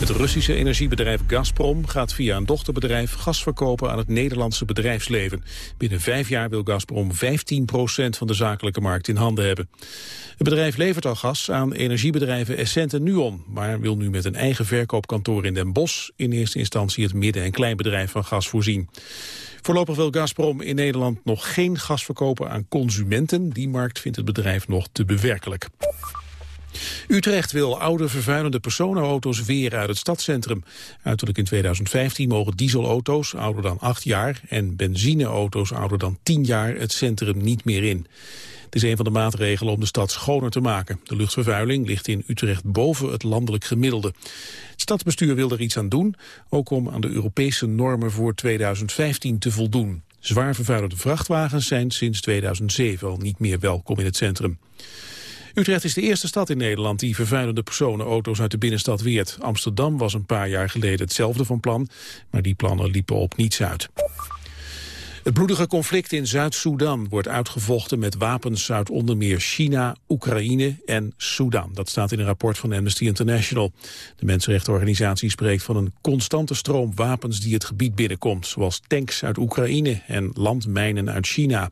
Het Russische energiebedrijf Gazprom gaat via een dochterbedrijf gas verkopen aan het Nederlandse bedrijfsleven. Binnen vijf jaar wil Gazprom 15% van de zakelijke markt in handen hebben. Het bedrijf levert al gas aan energiebedrijven Essent en Nuon, maar wil nu met een eigen verkoopkantoor in Den Bosch in eerste instantie het midden- en kleinbedrijf van gas voorzien. Voorlopig wil Gazprom in Nederland nog geen gas verkopen aan consumenten. Die markt vindt het bedrijf nog te bewerkelijk. Utrecht wil oude vervuilende personenauto's weer uit het stadscentrum. Uiterlijk in 2015 mogen dieselauto's ouder dan 8 jaar... en benzineauto's ouder dan 10 jaar het centrum niet meer in. Het is een van de maatregelen om de stad schoner te maken. De luchtvervuiling ligt in Utrecht boven het landelijk gemiddelde. Het stadsbestuur wil er iets aan doen, ook om aan de Europese normen voor 2015 te voldoen. Zwaar vervuilende vrachtwagens zijn sinds 2007 al niet meer welkom in het centrum. Utrecht is de eerste stad in Nederland die vervuilende personenauto's uit de binnenstad weert. Amsterdam was een paar jaar geleden hetzelfde van plan, maar die plannen liepen op niets uit. Het bloedige conflict in Zuid-Soedan wordt uitgevochten met wapens uit onder meer China, Oekraïne en Sudan. Dat staat in een rapport van Amnesty International. De mensenrechtenorganisatie spreekt van een constante stroom wapens die het gebied binnenkomt, zoals tanks uit Oekraïne en landmijnen uit China.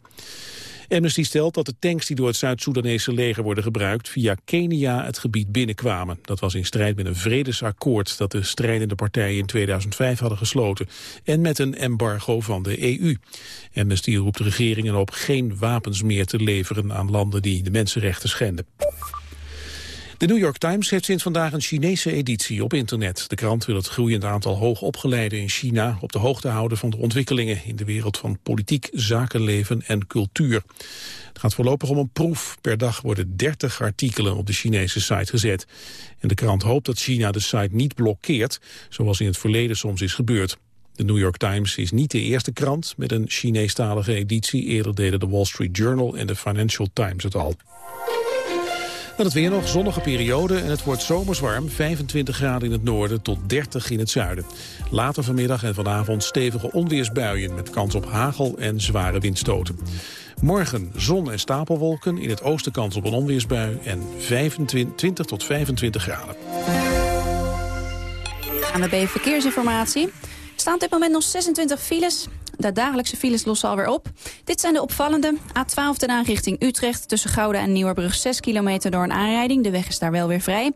Amnesty stelt dat de tanks die door het Zuid-Soedanese leger worden gebruikt via Kenia het gebied binnenkwamen. Dat was in strijd met een vredesakkoord dat de strijdende partijen in 2005 hadden gesloten en met een embargo van de EU. Amnesty roept regeringen op geen wapens meer te leveren aan landen die de mensenrechten schenden. De New York Times heeft sinds vandaag een Chinese editie op internet. De krant wil het groeiend aantal hoogopgeleiden in China op de hoogte houden van de ontwikkelingen in de wereld van politiek, zakenleven en cultuur. Het gaat voorlopig om een proef. Per dag worden 30 artikelen op de Chinese site gezet. En de krant hoopt dat China de site niet blokkeert, zoals in het verleden soms is gebeurd. De New York Times is niet de eerste krant met een Chineestalige editie. Eerder deden de Wall Street Journal en de Financial Times het al. Dan het weer nog, zonnige periode en het wordt zomers warm. 25 graden in het noorden tot 30 in het zuiden. Later vanmiddag en vanavond stevige onweersbuien... met kans op hagel en zware windstoten. Morgen zon en stapelwolken, in het oosten kans op een onweersbui... en 25 tot 25 graden. Aan de B Verkeersinformatie. Er staan op dit moment nog 26 files. De dagelijkse files lossen alweer op. Dit zijn de opvallende. A12 ten Haag richting Utrecht. Tussen Gouda en Nieuwerbrug 6 kilometer door een aanrijding. De weg is daar wel weer vrij.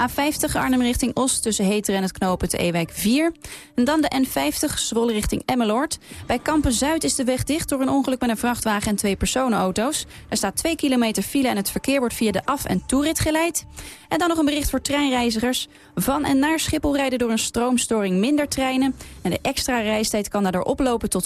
A50 Arnhem richting Oost tussen Heter en het knopen te Ewijk 4. En dan de N50 Zwolle richting Emmeloord. Bij Kampen Zuid is de weg dicht door een ongeluk met een vrachtwagen en twee personenauto's. Er staat 2 kilometer file en het verkeer wordt via de af- en toerit geleid. En dan nog een bericht voor treinreizigers. Van en naar Schiphol rijden door een stroomstoring minder treinen. En de extra reistijd kan daardoor oplopen tot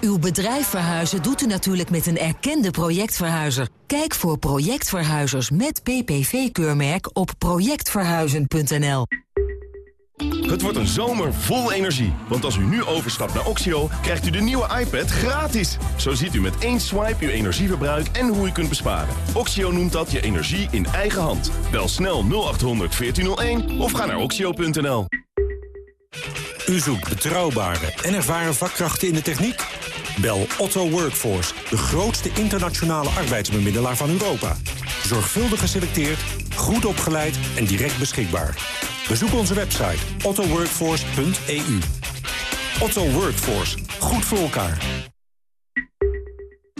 Uw bedrijf verhuizen doet u natuurlijk met een erkende projectverhuizer. Kijk voor projectverhuizers met PPV-keurmerk op projectverhuizen.nl. Het wordt een zomer vol energie. Want als u nu overstapt naar Oxio, krijgt u de nieuwe iPad gratis. Zo ziet u met één swipe uw energieverbruik en hoe u kunt besparen. Oxio noemt dat je energie in eigen hand. Bel snel 0800 1401 of ga naar oxio.nl. U zoekt betrouwbare en ervaren vakkrachten in de techniek? Bel Otto Workforce, de grootste internationale arbeidsbemiddelaar van Europa. Zorgvuldig geselecteerd, goed opgeleid en direct beschikbaar. Bezoek onze website ottoworkforce.eu. Otto Workforce, goed voor elkaar.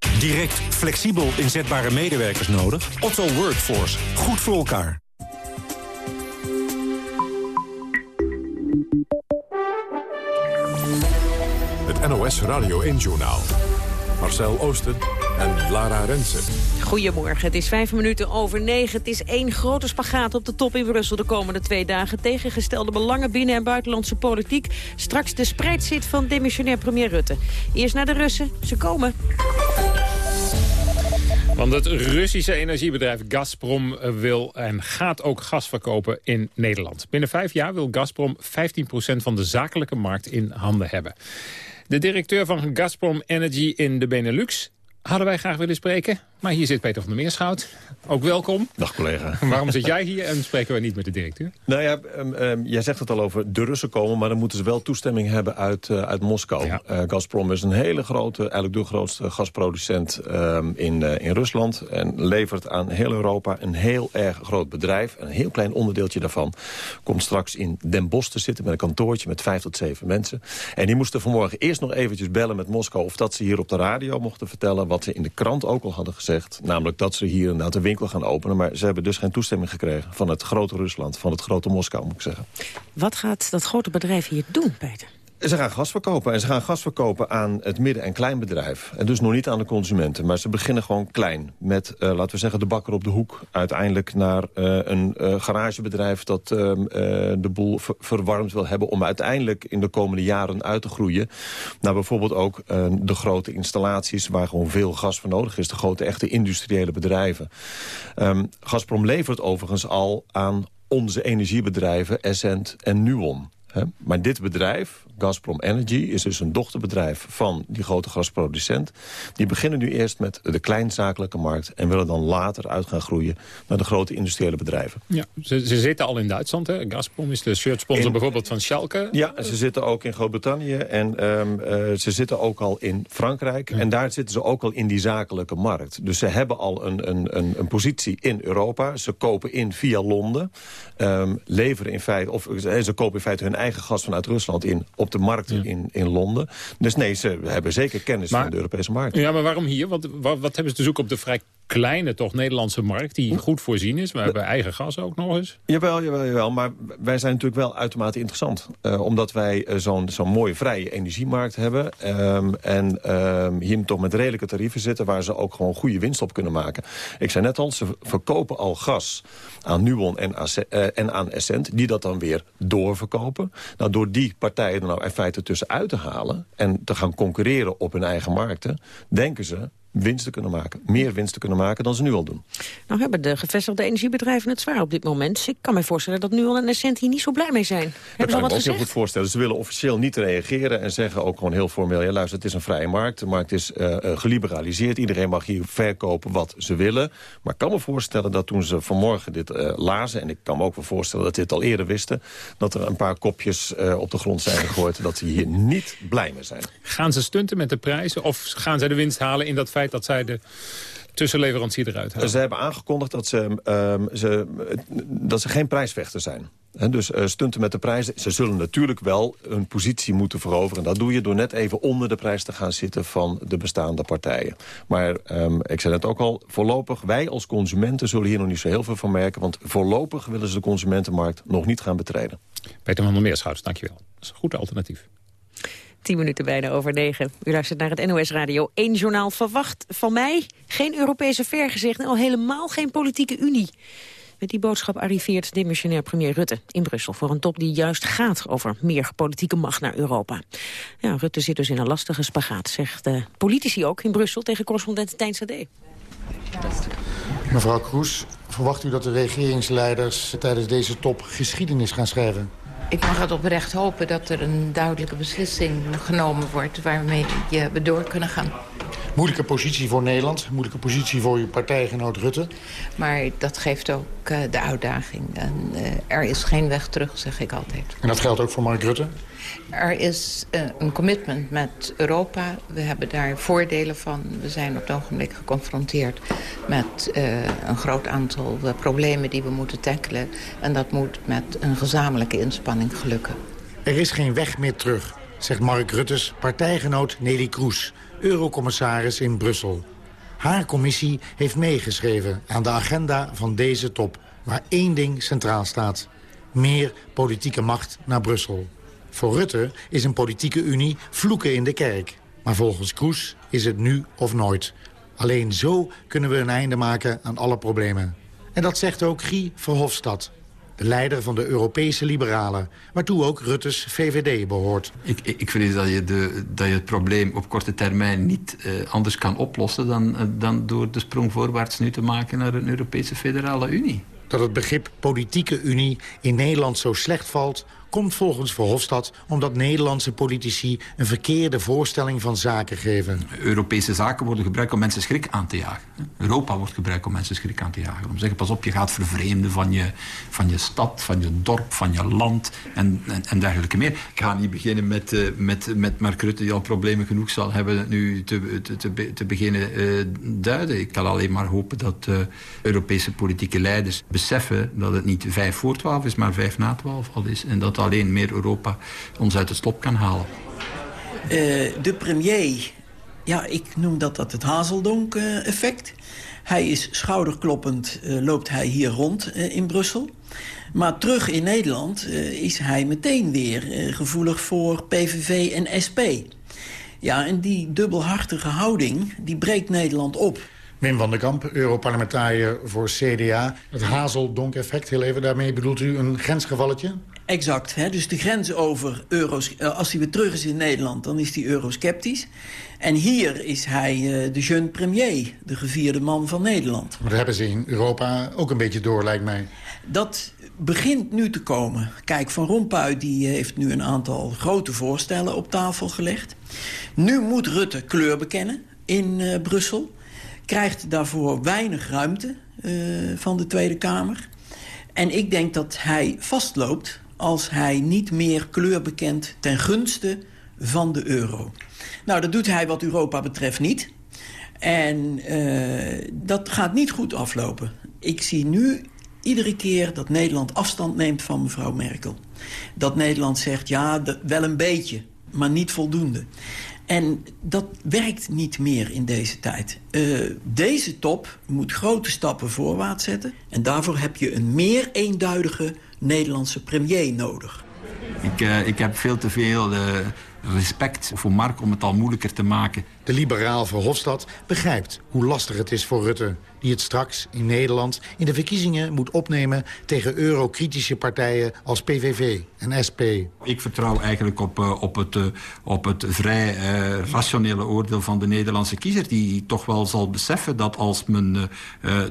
Direct, flexibel inzetbare medewerkers nodig? Otto Workforce. Goed voor elkaar. Het NOS Radio 1 Journaal. Marcel Oosten en Lara Rensen. Goedemorgen, het is vijf minuten over negen. Het is één grote spagaat op de top in Brussel de komende twee dagen. Tegengestelde belangen binnen- en buitenlandse politiek. Straks de spreidszit van demissionair premier Rutte. Eerst naar de Russen, ze komen. Want het Russische energiebedrijf Gazprom wil en gaat ook gas verkopen in Nederland. Binnen vijf jaar wil Gazprom 15% van de zakelijke markt in handen hebben. De directeur van Gazprom Energy in de Benelux hadden wij graag willen spreken. Maar hier zit Peter van der Meerschout. Ook welkom. Dag collega. Waarom zit jij hier en spreken we niet met de directeur? Nou ja, um, um, jij zegt het al over de Russen komen... maar dan moeten ze wel toestemming hebben uit, uh, uit Moskou. Ja. Uh, Gazprom is een hele grote, eigenlijk de grootste gasproducent um, in, uh, in Rusland... en levert aan heel Europa een heel erg groot bedrijf. Een heel klein onderdeeltje daarvan komt straks in Den Bosch te zitten... met een kantoortje met vijf tot zeven mensen. En die moesten vanmorgen eerst nog eventjes bellen met Moskou... of dat ze hier op de radio mochten vertellen... wat ze in de krant ook al hadden gezegd Namelijk dat ze hier inderdaad een winkel gaan openen. Maar ze hebben dus geen toestemming gekregen van het grote Rusland. Van het grote Moskou, moet ik zeggen. Wat gaat dat grote bedrijf hier doen, Peter? Ze gaan gas verkopen. En ze gaan gas verkopen aan het midden- en kleinbedrijf. En dus nog niet aan de consumenten. Maar ze beginnen gewoon klein. Met, uh, laten we zeggen, de bakker op de hoek. Uiteindelijk naar uh, een uh, garagebedrijf dat de boel ver verwarmd wil hebben... om uiteindelijk in de komende jaren uit te groeien. Naar bijvoorbeeld ook de grote installaties... waar gewoon veel gas voor nodig is. De grote echte industriële bedrijven. Um, Gazprom levert overigens al aan onze energiebedrijven Essent en Nuon. Maar dit bedrijf, Gazprom Energy, is dus een dochterbedrijf van die grote gasproducent. Die beginnen nu eerst met de kleinzakelijke markt... en willen dan later uit gaan groeien naar de grote industriële bedrijven. Ja, ze, ze zitten al in Duitsland. Hè? Gazprom is de shirtsponsor in, bijvoorbeeld van Schalke. Ja, ze zitten ook in Groot-Brittannië en um, uh, ze zitten ook al in Frankrijk. Ja. En daar zitten ze ook al in die zakelijke markt. Dus ze hebben al een, een, een, een positie in Europa. Ze kopen in via Londen. Um, leveren in feite, of ze kopen in feite hun eigen gas vanuit Rusland in op de markten ja. in, in Londen. Dus nee, ze hebben zeker kennis maar, van de Europese markt. Ja, maar waarom hier? Want wat, wat hebben ze te zoeken op de vrij kleine, toch Nederlandse markt... die goed voorzien is. We hebben eigen gas ook nog eens. Jawel, jawel, jawel. Maar wij zijn natuurlijk wel uitermate interessant. Uh, omdat wij uh, zo'n zo'n mooie vrije energiemarkt hebben. Um, en um, hier toch met redelijke tarieven zitten... waar ze ook gewoon goede winst op kunnen maken. Ik zei net al, ze verkopen al gas aan Nuon en, uh, en aan Essent... die dat dan weer doorverkopen. Nou, door die partijen er nou in feite tussenuit te halen... en te gaan concurreren op hun eigen markten... denken ze winst te kunnen maken. Meer winst te kunnen maken dan ze nu al doen. Nou hebben de gevestigde energiebedrijven het zwaar op dit moment. Ik kan me voorstellen dat nu al en Essent hier niet zo blij mee zijn. Dat kan ik me ook heel goed voorstellen. Ze willen officieel niet reageren en zeggen ook gewoon heel formeel... ja luister, het is een vrije markt, de markt is uh, geliberaliseerd. Iedereen mag hier verkopen wat ze willen. Maar ik kan me voorstellen dat toen ze vanmorgen dit uh, lazen... en ik kan me ook wel voorstellen dat dit al eerder wisten... dat er een paar kopjes uh, op de grond zijn gegooid... dat ze hier niet blij mee zijn. Gaan ze stunten met de prijzen of gaan zij de winst halen in dat dat zij de tussenleverancier eruit halen? Ze hebben aangekondigd dat ze, um, ze, dat ze geen prijsvechter zijn. Dus uh, stunten met de prijzen. Ze zullen natuurlijk wel een positie moeten veroveren. Dat doe je door net even onder de prijs te gaan zitten van de bestaande partijen. Maar um, ik zei net ook al, voorlopig, wij als consumenten zullen hier nog niet zo heel veel van merken. Want voorlopig willen ze de consumentenmarkt nog niet gaan betreden. Peter van der Meerschouders, dankjewel. Dat is een goed alternatief. 10 minuten bijna over 9. U luistert naar het NOS Radio 1 journaal. Verwacht van mij geen Europese vergezicht en al helemaal geen politieke unie. Met die boodschap arriveert demissionair premier Rutte in Brussel... voor een top die juist gaat over meer politieke macht naar Europa. Ja, Rutte zit dus in een lastige spagaat, zegt de politici ook in Brussel... tegen correspondent Tijn Sade. Mevrouw Kroes, verwacht u dat de regeringsleiders tijdens deze top geschiedenis gaan schrijven? Ik mag het oprecht hopen dat er een duidelijke beslissing genomen wordt... waarmee je we door kunnen gaan. Moeilijke positie voor Nederland, moeilijke positie voor uw partijgenoot Rutte. Maar dat geeft ook uh, de uitdaging. En, uh, er is geen weg terug, zeg ik altijd. En dat geldt ook voor Mark Rutte? Er is uh, een commitment met Europa. We hebben daar voordelen van. We zijn op het ogenblik geconfronteerd met een groot aantal problemen die we moeten tackelen. En dat moet met een gezamenlijke inspanning gelukken. Er is geen weg meer terug, zegt Mark Rutte's partijgenoot Nelly Kroes, eurocommissaris in Brussel. Haar commissie heeft meegeschreven aan de agenda van deze top, waar één ding centraal staat. Meer politieke macht naar Brussel. Voor Rutte is een politieke unie vloeken in de kerk. Maar volgens Kroes is het nu of nooit. Alleen zo kunnen we een einde maken aan alle problemen. En dat zegt ook Guy Verhofstadt, de leider van de Europese Liberalen... waartoe ook Rutte's VVD behoort. Ik, ik vind dat je, de, dat je het probleem op korte termijn niet uh, anders kan oplossen... Dan, uh, dan door de sprong voorwaarts nu te maken naar een Europese Federale Unie. Dat het begrip politieke unie in Nederland zo slecht valt komt volgens Verhofstadt omdat Nederlandse politici een verkeerde voorstelling van zaken geven. Europese zaken worden gebruikt om mensen schrik aan te jagen. Europa wordt gebruikt om mensen schrik aan te jagen. Om te zeggen, pas op, je gaat vervreemden van je, van je stad, van je dorp, van je land en, en, dergelijke meer. Ik ga niet beginnen met, uh, met, met Mark Rutte, die al problemen genoeg zal hebben nu te, te, te, beginnen uh, duiden. Ik kan alleen maar hopen dat uh, Europese politieke leiders beseffen dat het niet vijf voor twaalf is, maar vijf na twaalf al is. En dat alleen meer Europa ons uit de slop kan halen. Uh, de premier, ja, ik noem dat, dat het Hazeldonk-effect. hij is schouderkloppend, uh, loopt hij hier rond in Brussel. Maar terug in Nederland is hij meteen weer gevoelig voor PVV en SP. Ja, en die dubbelhartige houding, die breekt Nederland op. Wim van der Kamp, Europarlementariër voor CDA. Het Hazeldonk-effect, heel even daarmee bedoelt u een grensgevalletje? Exact. Hè? Dus de grens over euro's, als hij weer terug is in Nederland, dan is hij eurosceptisch. En hier is hij uh, de jeune premier, de gevierde man van Nederland. Maar dat hebben ze in Europa ook een beetje door, lijkt mij. Dat begint nu te komen. Kijk, Van Rompuy die heeft nu een aantal grote voorstellen op tafel gelegd. Nu moet Rutte kleur bekennen in uh, Brussel. Krijgt daarvoor weinig ruimte uh, van de Tweede Kamer. En ik denk dat hij vastloopt als hij niet meer kleur bekent ten gunste van de euro. Nou, dat doet hij wat Europa betreft niet. En uh, dat gaat niet goed aflopen. Ik zie nu iedere keer dat Nederland afstand neemt van mevrouw Merkel. Dat Nederland zegt, ja, wel een beetje, maar niet voldoende. En dat werkt niet meer in deze tijd. Uh, deze top moet grote stappen voorwaarts zetten. En daarvoor heb je een meer eenduidige Nederlandse premier nodig. Ik, uh, ik heb veel te veel uh, respect voor Mark om het al moeilijker te maken. De liberaal Verhofstadt begrijpt hoe lastig het is voor Rutte... die het straks in Nederland in de verkiezingen moet opnemen... tegen eurokritische partijen als PVV en SP. Ik vertrouw eigenlijk op, uh, op, het, uh, op het vrij uh, rationele oordeel van de Nederlandse kiezer... die toch wel zal beseffen dat als men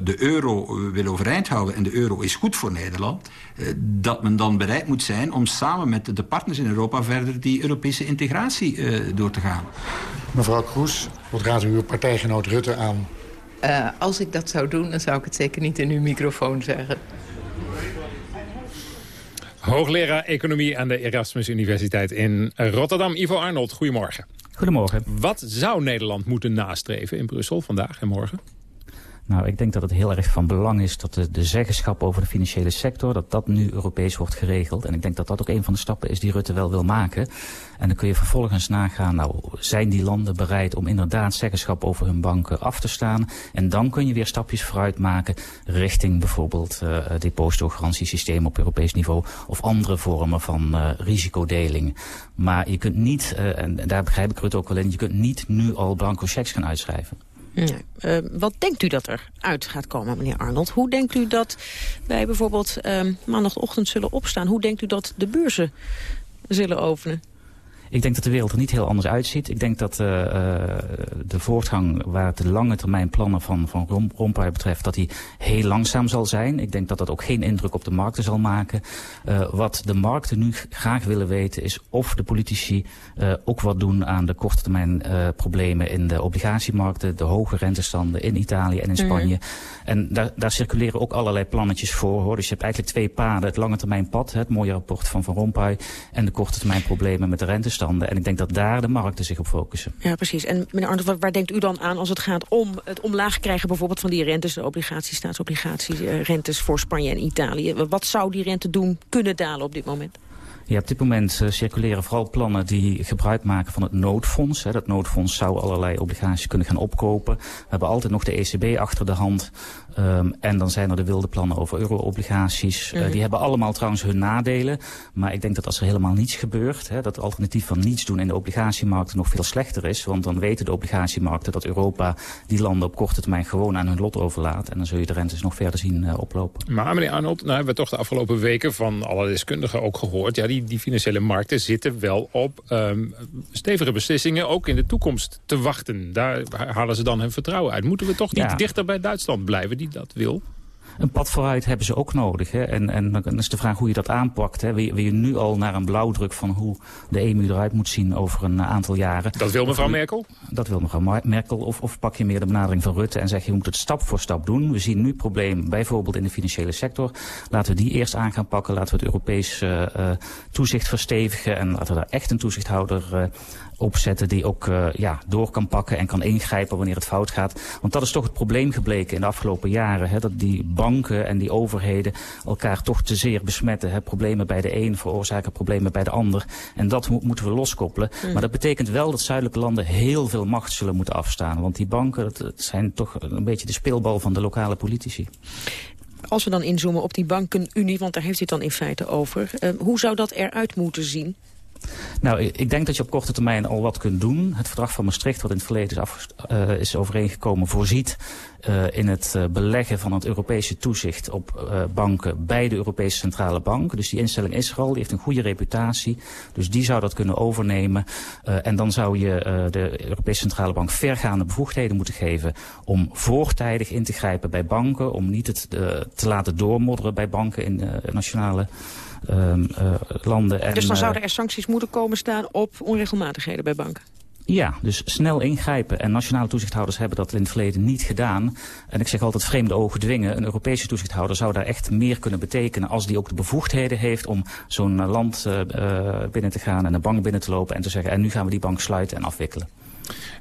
de euro wil overeind houden... en de euro is goed voor Nederland... dat men dan bereid moet zijn om samen met de partners in Europa... verder die Europese integratie door te gaan. Mevrouw Kroes, wat raadt u uw partijgenoot Rutte aan? Uh, als ik dat zou doen, dan zou ik het zeker niet in uw microfoon zeggen. Hoogleraar Economie aan de Erasmus Universiteit in Rotterdam. Ivo Arnold, goedemorgen. Goedemorgen. Wat zou Nederland moeten nastreven in Brussel vandaag en morgen? Nou, ik denk dat het heel erg van belang is dat de, zeggenschap over de financiële sector, dat dat nu Europees wordt geregeld. En ik denk dat dat ook een van de stappen is die Rutte wel wil maken. En dan kun je vervolgens nagaan, nou, zijn die landen bereid om inderdaad zeggenschap over hun banken af te staan? En dan kun je weer stapjes vooruit maken richting bijvoorbeeld uh, depositogarantiesysteem op Europees niveau of andere vormen van uh, risicodeling. Maar je kunt niet, uh, en daar begrijp ik Rutte ook wel in, je kunt niet nu al blanco checks gaan uitschrijven. Ja. Uh, wat denkt u dat er uit gaat komen, meneer Arnold? Hoe denkt u dat wij bijvoorbeeld uh, maandagochtend zullen opstaan? Hoe denkt u dat de beurzen zullen openen? Ik denk dat de wereld er niet heel anders uitziet. Ik denk dat uh, de voortgang waar het de lange termijn plannen van, van Rompuy betreft... dat die heel langzaam zal zijn. Ik denk dat dat ook geen indruk op de markten zal maken. Uh, wat de markten nu graag willen weten is of de politici uh, ook wat doen... aan de korte termijn problemen in de obligatiemarkten... de hoge rentestanden in Italië en in Spanje. Mm. En daar, daar circuleren ook allerlei plannetjes voor. Hoor. Dus je hebt eigenlijk twee paden. Het lange termijn pad, het mooie rapport van Van Rompuy... en de korte termijn problemen met de rentestanden. En ik denk dat daar de markten zich op focussen. Ja, precies. En meneer Arnold, waar, denkt u dan aan als het gaat om het omlaag krijgen bijvoorbeeld van die rentes, de obligaties, staatsobligaties, uh, rentes voor Spanje en Italië? Wat zou die rente doen kunnen dalen op dit moment? Ja, op dit moment uh, circuleren vooral plannen die gebruik maken van het noodfonds. Hè. Dat noodfonds zou allerlei obligaties kunnen gaan opkopen. We hebben altijd nog de ECB achter de hand. Um, en dan zijn er de wilde plannen over euro-obligaties. Mm. Uh, die hebben allemaal trouwens hun nadelen. Maar ik denk dat als er helemaal niets gebeurt... Hè, dat het alternatief van niets doen in de obligatiemarkten nog veel slechter is. Want dan weten de obligatiemarkten dat Europa die landen op korte termijn gewoon aan hun lot overlaat. En dan zul je de rentes nog verder zien uh, oplopen. Maar meneer Arnold, nou hebben we toch de afgelopen weken van alle deskundigen ook gehoord... ja, die, die financiële markten zitten wel op um, stevige beslissingen... ook in de toekomst te wachten. Daar halen ze dan hun vertrouwen uit. Moeten we toch niet ja. dichter bij Duitsland blijven die dat wil? Een pad vooruit hebben ze ook nodig. Hè? En, en dan is de vraag hoe je dat aanpakt. Hè? Wil, je, wil je nu al naar een blauwdruk van hoe de EMU eruit moet zien over een aantal jaren? Dat wil mevrouw Merkel? Dat wil mevrouw Merkel. Of, of pak je meer de benadering van Rutte en zeg je, je moet het stap voor stap doen. We zien nu probleem bijvoorbeeld in de financiële sector. Laten we die eerst aan gaan pakken. Laten we het Europees uh, uh, toezicht verstevigen. En laten we daar echt een toezichthouder uh, opzetten die ook uh, ja, door kan pakken en kan ingrijpen wanneer het fout gaat. Want dat is toch het probleem gebleken in de afgelopen jaren. Hè, dat die banken en die overheden elkaar toch te zeer besmetten. Hè. Problemen bij de een veroorzaken problemen bij de ander. En dat mo moeten we loskoppelen. Mm. Maar dat betekent wel dat zuidelijke landen heel veel macht zullen moeten afstaan. Want die banken dat, dat zijn toch een beetje de speelbal van de lokale politici. Als we dan inzoomen op die bankenunie, want daar heeft u het dan in feite over. Uh, hoe zou dat eruit moeten zien? Nou, ik denk dat je op korte termijn al wat kunt doen. Het verdrag van Maastricht, wat in het verleden is, uh, is overeengekomen, voorziet uh, in het uh, beleggen van het Europese toezicht op banken bij de Europese Centrale Bank. Dus die instelling is er al, die heeft een goede reputatie. Dus die zou dat kunnen overnemen. en dan zou je de Europese Centrale Bank vergaande bevoegdheden moeten geven om voortijdig in te grijpen bij banken. Om niet het te laten doormodderen bij banken in nationale landen. En, dus dan zouden er sancties moeten komen staan op onregelmatigheden bij banken? Ja, dus snel ingrijpen. En nationale toezichthouders hebben dat in het verleden niet gedaan. En ik zeg altijd vreemde ogen dwingen. Een Europese toezichthouder zou daar echt meer kunnen betekenen... als die ook de bevoegdheden heeft om zo'n land uh, binnen te gaan... en een bank binnen te lopen en te zeggen... en nu gaan we die bank sluiten en afwikkelen.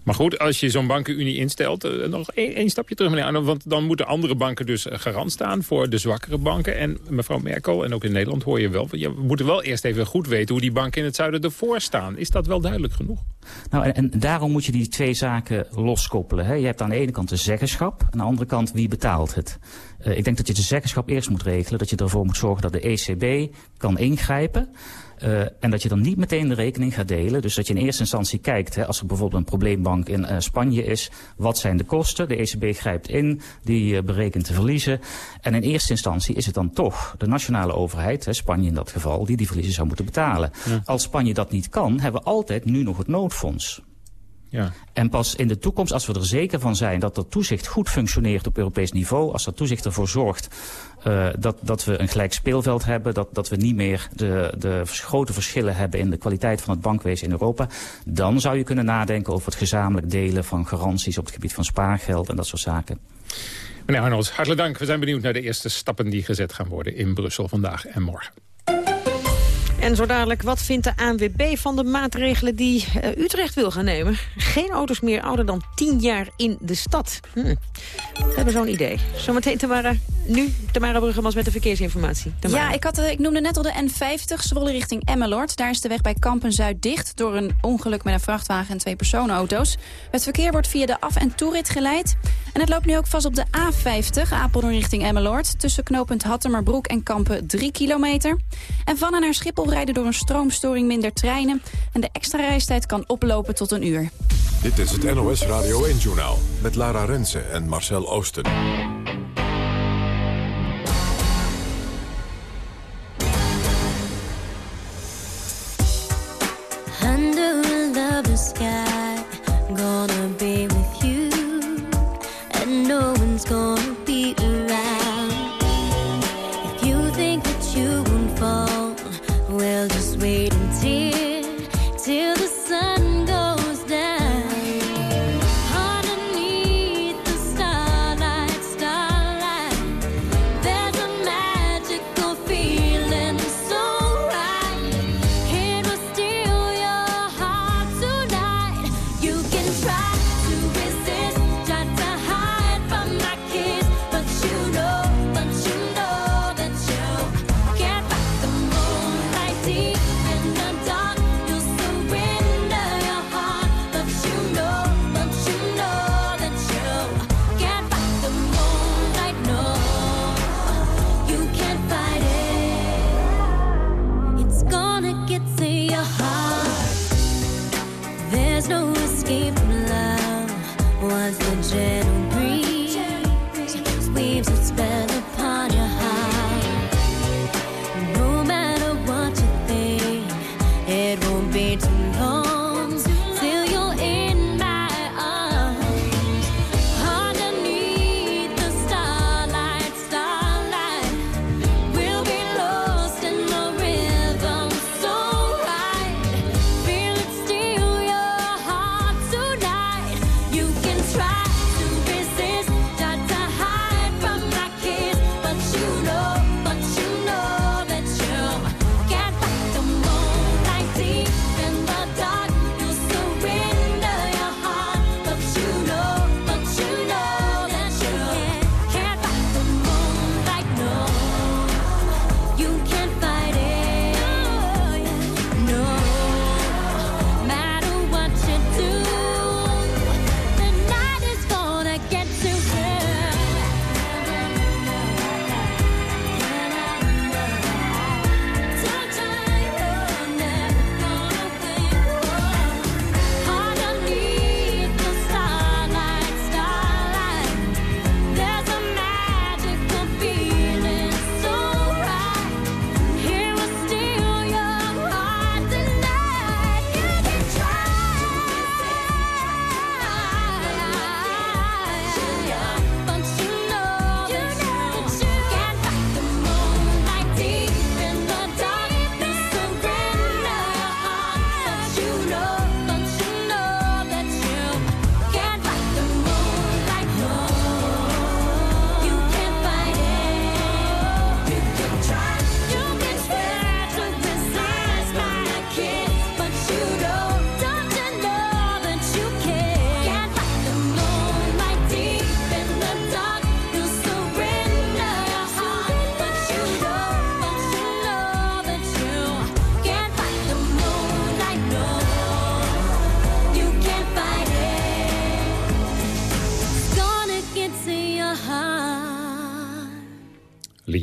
Maar goed, als je zo'n bankenunie instelt, uh, nog één stapje terug meneer want dan moeten andere banken dus garant staan voor de zwakkere banken. En mevrouw Merkel, en ook in Nederland hoor je wel, we moeten wel eerst even goed weten hoe die banken in het zuiden ervoor staan. Is dat wel duidelijk genoeg? Nou, en, daarom moet je die twee zaken loskoppelen. Hè. Je hebt aan de ene kant de zeggenschap, aan de andere kant wie betaalt het. Uh, ik denk dat je de zeggenschap eerst moet regelen, dat je ervoor moet zorgen dat de ECB kan ingrijpen. Uh, en dat je dan niet meteen de rekening gaat delen. Dus dat je in eerste instantie kijkt, hè, als er bijvoorbeeld een probleembank in uh, Spanje is, wat zijn de kosten? De ECB grijpt in, die uh, berekent de verliezen. En in eerste instantie is het dan toch de nationale overheid, hè, Spanje in dat geval, die die verliezen zou moeten betalen. Ja. Als Spanje dat niet kan, hebben we altijd nu nog het noodfonds. Ja. En pas in de toekomst, als we er zeker van zijn dat dat toezicht goed functioneert op Europees niveau, als dat toezicht ervoor zorgt uh, dat, dat we een gelijk speelveld hebben, dat, dat we niet meer de, de grote verschillen hebben in de kwaliteit van het bankwezen in Europa, dan zou je kunnen nadenken over het gezamenlijk delen van garanties op het gebied van spaargeld en dat soort zaken. Meneer Arnold, hartelijk dank. We zijn benieuwd naar de eerste stappen die gezet gaan worden in Brussel vandaag en morgen. En zo dadelijk, wat vindt de ANWB van de maatregelen die uh, Utrecht wil gaan nemen? Geen auto's meer ouder dan 10 jaar in de stad. Hm. We hebben zo'n idee. Zometeen Tamara, nu Tamara Bruggemans met de verkeersinformatie. Ja, ik, had, ik noemde net al de N50, Zwolle richting Emmeloord. Daar is de weg bij Kampen-Zuid dicht door een ongeluk met een vrachtwagen en twee personenauto's. Het verkeer wordt via de af- en toerit geleid. En het loopt nu ook vast op de A50, Apeldoorn richting Emmeloord. Tussen knooppunt Hattemerbroek en Kampen 3 kilometer. En van en naar Schiphol rijden door een stroomstoring minder treinen. En de extra reistijd kan oplopen tot een uur. Dit is het NOS Radio 1-journaal met Lara Rensen en Marcel Oosten.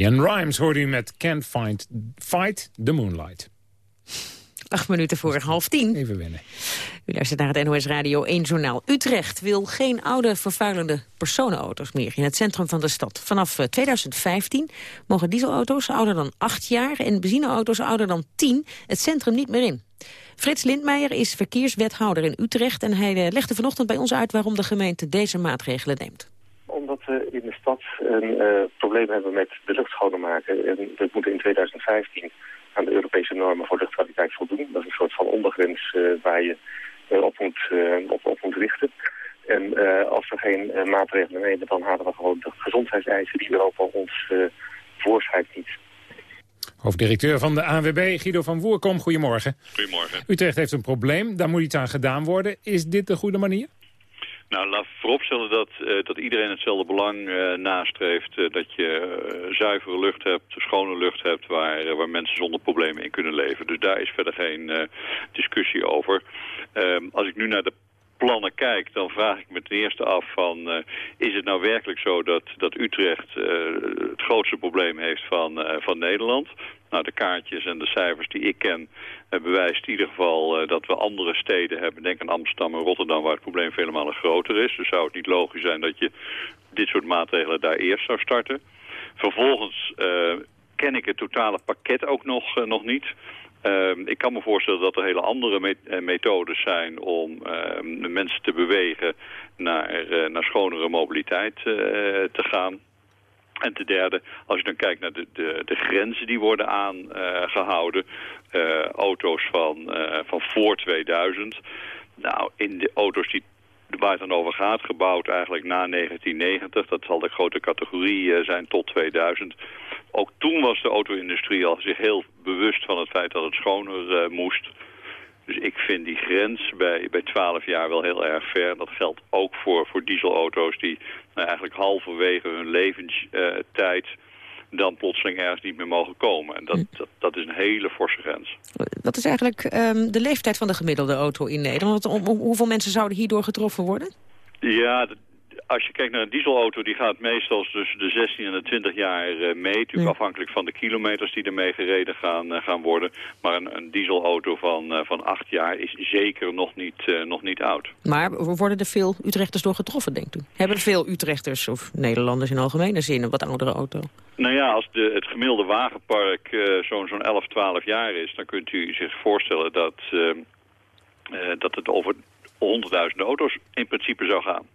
Leanne Rimes hoorde u met Can't Find, Fight the Moonlight. Acht minuten voor half tien. Even wennen. U luistert naar het NOS Radio 1 Journaal. Utrecht wil geen oude vervuilende personenauto's meer in het centrum van de stad. Vanaf eh, 2015 mogen dieselauto's ouder dan 8 jaar en benzineauto's ouder dan 10 het centrum niet meer in. Frits Lindmeijer is verkeerswethouder in Utrecht en hij eh, legde vanochtend bij ons uit waarom de gemeente deze maatregelen neemt. Omdat we in de stad een eh, probleem hebben met de lucht schoner maken. En we moeten in 2015 aan de Europese normen voor luchtkwaliteit voldoen. Dat is een soort van ondergrens eh, waar je eh, op, moet, eh, op, op moet richten. En eh, als we geen eh, maatregelen nemen, dan halen we gewoon de gezondheidseisen die Europa ons eh voorschrijft niet. Hoofddirecteur van de ANWB, Guido van Woerkom, goedemorgen. Goedemorgen. Utrecht heeft een probleem, daar moet iets aan gedaan worden. Is dit de goede manier? Nou, laat vooropstellen dat, eh, dat iedereen hetzelfde belang eh, nastreeft. eh, dat je zuivere lucht hebt, schone lucht hebt... Waar, waar mensen zonder problemen in kunnen leven. Dus daar is verder geen discussie over. Ehm, als ik nu naar de plannen kijk, dan vraag ik me ten eerste af van... eh, is het nou werkelijk zo dat, dat Utrecht eh, het grootste probleem heeft van, eh, van Nederland? Nou, de kaartjes en de cijfers die ik ken bewijst in ieder geval dat we andere steden hebben. Denk aan Amsterdam en Rotterdam waar het probleem vele malen groter is. Dus zou het niet logisch zijn dat je dit soort maatregelen daar eerst zou starten. Vervolgens ken ik het totale pakket ook nog, nog niet. Ehm, ik kan me voorstellen dat er hele andere eh, methodes zijn om ehm, mensen te bewegen naar, eh, naar schonere mobiliteit eh, te gaan. En ten derde, als je dan kijkt naar de, de, de grenzen die worden aangehouden, eh, auto's van, van voor 2000. Nou, in de auto's die waar het dan over gaat, gebouwd eigenlijk na 1990. Dat zal de grote categorie zijn tot 2000. Ook toen was de auto-industrie al zich heel bewust van het feit dat het schoner eh, moest. Dus ik vind die grens bij, bij 12 jaar wel heel erg ver. En dat geldt ook voor, voor dieselauto's die nou, eigenlijk halverwege hun levenstijd dan plotseling ergens niet meer mogen komen. En dat, dat, dat is een hele forse grens. Wat is eigenlijk ehm, de leeftijd van de gemiddelde auto in Nederland? Om, om- hoeveel mensen zouden hierdoor getroffen worden? Ja, dat- als je kijkt naar een dieselauto, die gaat meestal tussen de 16 en de 20 jaar eh, mee. Natuurlijk afhankelijk van de kilometers die ermee gereden gaan, eh, gaan worden. Maar een, een dieselauto van, eh, van 8 jaar is zeker nog niet, eh, nog niet oud. Maar worden er veel Utrechters door getroffen, denkt u? Hebben veel Utrechters of Nederlanders in algemene zin een wat oudere auto? Nou ja, als de, het gemiddelde wagenpark eh, zo'n zo'n 11, 12 jaar is... dan kunt u zich voorstellen dat, dat het over honderdduizenden auto's in principe zou gaan.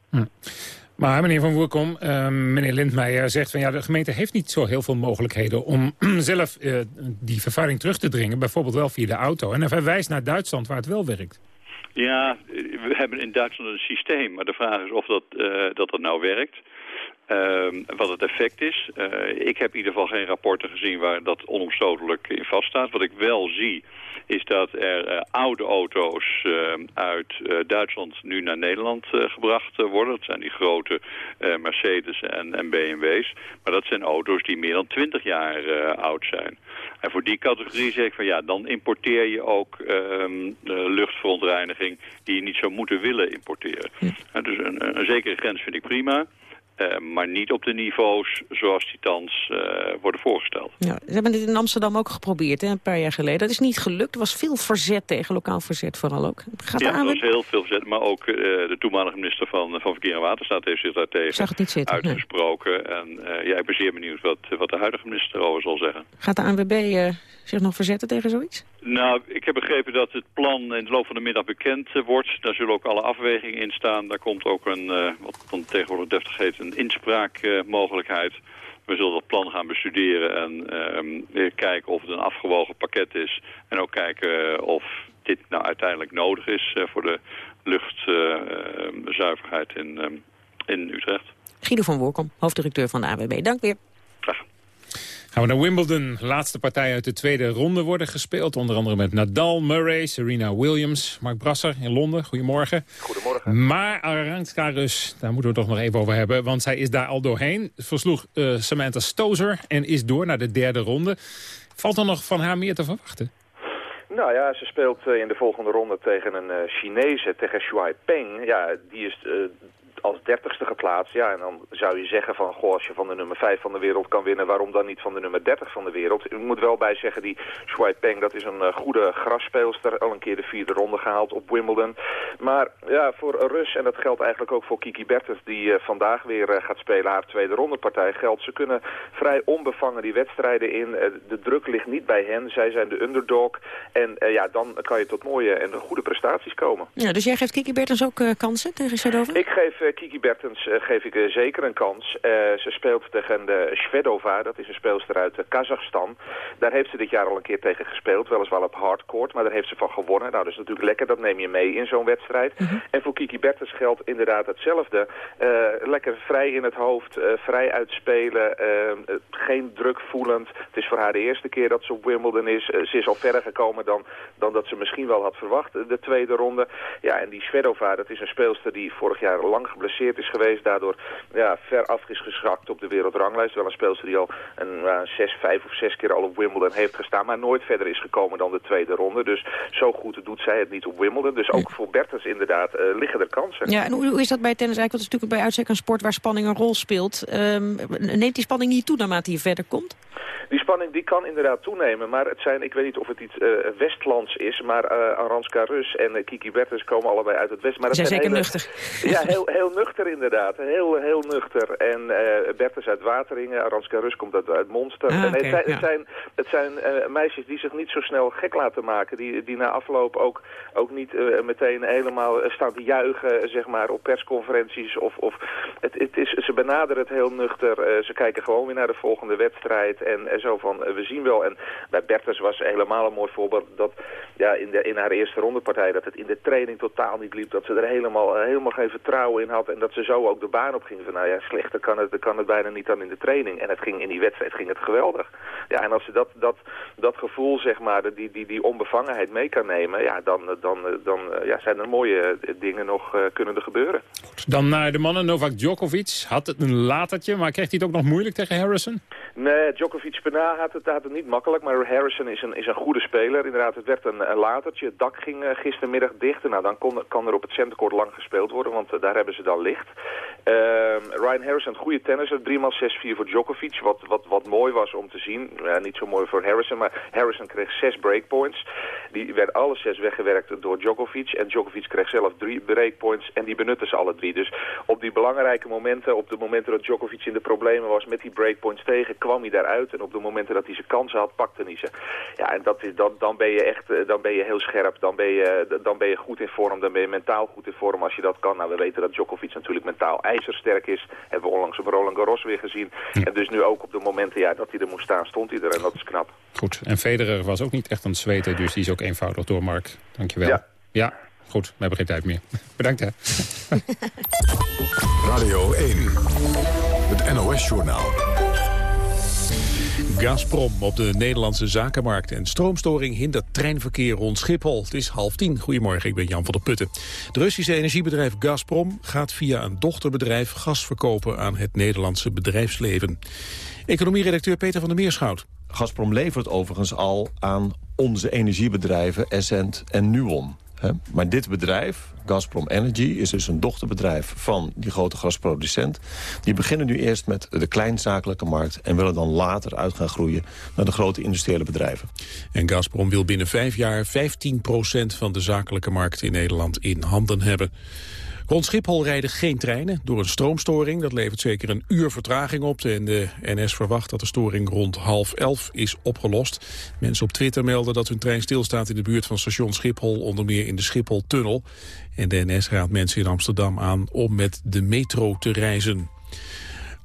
Maar meneer Van Woerkom, eh, meneer Lindmeijer zegt van ja, de gemeente heeft niet zo heel veel mogelijkheden om zelf eh, die vervuiling terug te dringen. Bijvoorbeeld wel via de auto. En hij verwijst naar Duitsland waar het wel werkt. Ja, we hebben in Duitsland een systeem, maar de vraag is of dat, eh, dat, dat nou werkt. Ehm, wat het effect is. Eh, ik heb in ieder geval geen rapporten gezien waar dat onomstotelijk in vaststaat. Wat ik wel zie is dat er eh, oude auto's eh, uit Duitsland nu naar Nederland gebracht worden. Dat zijn die grote Mercedes en, en BMW's. Maar dat zijn auto's die meer dan 20 jaar oud zijn. En voor die categorie zeg ik van ja, dan importeer je ook ehm, eh, luchtverontreiniging die je niet zou moeten willen importeren. En dus een, een, een zekere grens vind ik prima. Eh, maar niet op de niveaus zoals die thans eh, worden voorgesteld. Ja, ze hebben dit in Amsterdam ook geprobeerd, hè, een paar jaar geleden. Dat is niet gelukt. Er was veel verzet tegen, lokaal verzet vooral ook. Gaat ja, er was heel veel verzet, maar ook eh, de toenmalige minister van, van Verkeer en Waterstaat heeft zich daartegen zitten, nee. uitgesproken. En ja, ik ben zeer benieuwd wat, wat de huidige minister erover zal zeggen. Gaat de ANWB zich nog verzetten tegen zoiets? Nou, ik heb begrepen dat het plan in de loop van de middag bekend wordt. Daar zullen ook alle afwegingen in staan. Daar komt ook een, wat dan tegenwoordig deftig heet, een inspraakmogelijkheid. We zullen dat plan gaan bestuderen en ehm, weer kijken of het een afgewogen pakket is. En ook kijken eh, of dit nou uiteindelijk nodig is eh, voor de luchtzuiverheid in, ehm, in Utrecht. Guido van Woerkom, hoofddirecteur van de ANWB. Dank weer. Gaan we naar Wimbledon. Laatste partij uit de tweede ronde worden gespeeld. Onder andere met Nadal, Murray, Serena Williams. Mark Brasser in Londen. Goedemorgen. Goedemorgen. Maar Aranska Rus, daar moeten we het toch nog even over hebben. Want zij is daar al doorheen. Versloeg eh, Samantha Stozer en is door naar de derde ronde. Valt er nog van haar meer te verwachten? Nou ja, ze speelt eh, in de volgende ronde tegen een eh, Chinese, tegen Shuai Peng. Ja, die is als dertigste geplaatst. Ja, en dan zou je zeggen van, goh, als je van de nummer 5 van de wereld kan winnen, waarom dan niet van de nummer 30 van de wereld? Ik moet wel bij zeggen, die Shuai Peng, dat is een eh, goede grasspeelster. Al een keer de vierde ronde gehaald op Wimbledon. Maar ja, voor Rus, en dat geldt eigenlijk ook voor Kiki Bertens, die eh, vandaag weer eh, gaat spelen, haar tweede rondepartij, geldt. Ze kunnen vrij onbevangen die wedstrijden in. De druk ligt niet bij hen. Zij zijn de underdog. En ja, dan kan je tot mooie en goede prestaties komen. Ja, dus jij geeft Kiki Bertens ook kansen tegen Shadova? Ik geef Kiki Bertens eh, geef ik, eh, zeker een kans. Eh, ze speelt tegen de Shvedova, dat is een speelster uit eh, Kazachstan. Daar heeft ze dit jaar al een keer tegen gespeeld, weliswaar op hardcourt, maar daar heeft ze van gewonnen. Nou, dat is natuurlijk lekker, dat neem je mee in zo'n wedstrijd. En voor Kiki Bertens geldt inderdaad hetzelfde. Eh, lekker vrij in het hoofd, eh, vrij uitspelen, eh, eh, geen druk voelend. Het is voor haar de eerste keer dat ze op Wimbledon is. Eh, ze is al verder gekomen dan, dan dat ze misschien wel had verwacht, eh, de tweede ronde. Ja, en die Shvedova, dat is een speelster die vorig jaar lang geblesseerd is geweest. Daardoor ja, ver af is geschakt op de wereldranglijst. Wel een speelster die al een ja, zes, vijf of zes keer al op Wimbledon heeft gestaan. Maar nooit verder is gekomen dan de tweede ronde. Dus zo goed doet zij het niet op Wimbledon. Dus ook voor Bertens inderdaad eh, liggen er kansen. Ja, en hoe, hoe is dat bij tennis eigenlijk? Want het is natuurlijk bij uitstek een sport waar spanning een rol speelt. Ehm, neemt die spanning niet toe naarmate je verder komt? Die spanning die kan inderdaad toenemen, maar het zijn, ik weet niet of het iets eh, Westlands is, maar eh Aranska Rus en Kiki Bertens komen allebei uit het West. Maar zijn zeker hele- nuchter. Ja, heel, heel nuchter inderdaad. Heel, heel nuchter. En Bertens uit Wateringen, Aranska Rus komt uit, uit Monster. Ah, en het zijn, ja. het zijn, het zijn eh, meisjes die zich niet zo snel gek laten maken. Die, die na afloop ook, ook niet eh, meteen helemaal staan te juichen, zeg maar, op persconferenties. Of, of het, het is, ze benaderen het heel nuchter. Ze kijken gewoon weer naar de volgende wedstrijd. En, en zo van, we zien wel. En bij Bertens was helemaal een mooi voorbeeld dat ja, in, de, in haar eerste rondepartij... dat het in de training totaal niet liep. Dat ze er helemaal, helemaal geen vertrouwen in had. En dat ze zo ook de baan op ging. Van, nou ja, slechter kan het, kan het bijna niet dan in de training. En het ging in die wedstrijd ging het geweldig. Ja, en als ze dat, dat, dat gevoel, zeg maar, die, die, die onbevangenheid mee kan nemen... ja, dan, dan, dan eh, ja, zijn er mooie eh, dingen nog eh, kunnen er gebeuren. Dan naar de mannen. Novak Djokovic had het een latertje, maar kreeg hij het ook nog moeilijk tegen Harrison? Nee, Djokovic bijna had het, had het niet makkelijk, maar Harrison is een, is een goede speler. Inderdaad, het werd een, een latertje. Het dak ging uh, gistermiddag dicht. Nou, dan kon, kan er op het centercourt lang gespeeld worden, want uh, daar hebben ze dan licht. Uh, Ryan Harrison, goede tennisser, 3x6-4 voor Djokovic. Wat, wat, wat mooi was om te zien. niet zo mooi voor Harrison, maar Harrison kreeg zes breakpoints. Die werden alle zes weggewerkt door Djokovic. En Djokovic kreeg zelf drie breakpoints en die benutten ze alle drie. Dus op die belangrijke momenten, op de momenten dat Djokovic in de problemen was met die breakpoints tegen, kwam hij daaruit. En op de momenten dat hij zijn kansen had, pakte hij ze. Ja, en dat is, dan, dan ben je echt eh, dan ben je heel scherp. Dan ben je, dan ben je goed in vorm. Dan ben je mentaal goed in vorm als je dat kan. Nou, we weten dat Djokovic natuurlijk mentaal ijzersterk is. Hebben we onlangs op Roland Garros weer gezien. En dus nu ook op de momenten ja, dat hij er moest staan, stond hij er. En dat is knap. Goed. En Federer was ook niet echt aan het zweten, dus die is ook eenvoudig door, Mark. Dankjewel. Ja. ja. Goed, we hebben geen tijd meer. Bedankt, hè. Radio 1, het NOS-journaal. Gazprom op de Nederlandse zakenmarkt en stroomstoring hindert treinverkeer rond Schiphol. Het is half tien. Goedemorgen, ik ben Jan van der Putten. Het Russische energiebedrijf Gazprom gaat via een dochterbedrijf gas verkopen aan het Nederlandse bedrijfsleven. Economieredacteur Peter van der Meerschout. Gazprom levert overigens al aan onze energiebedrijven Essent en Nuon. Maar dit bedrijf, Gazprom Energy, is dus een dochterbedrijf van die grote gasproducent. Die beginnen nu eerst met de kleinzakelijke markt... en willen dan later uit gaan groeien naar de grote industriële bedrijven. En Gazprom wil binnen vijf jaar 15% van de zakelijke markt in Nederland in handen hebben. Rond Schiphol rijden geen treinen door een stroomstoring. Dat levert zeker een uur vertraging op. En de NS verwacht dat de storing rond half elf is opgelost. Mensen op Twitter melden dat hun trein stilstaat in de buurt van station Schiphol, onder meer in de Schiphol-tunnel. En de NS raadt mensen in Amsterdam aan om met de metro te reizen.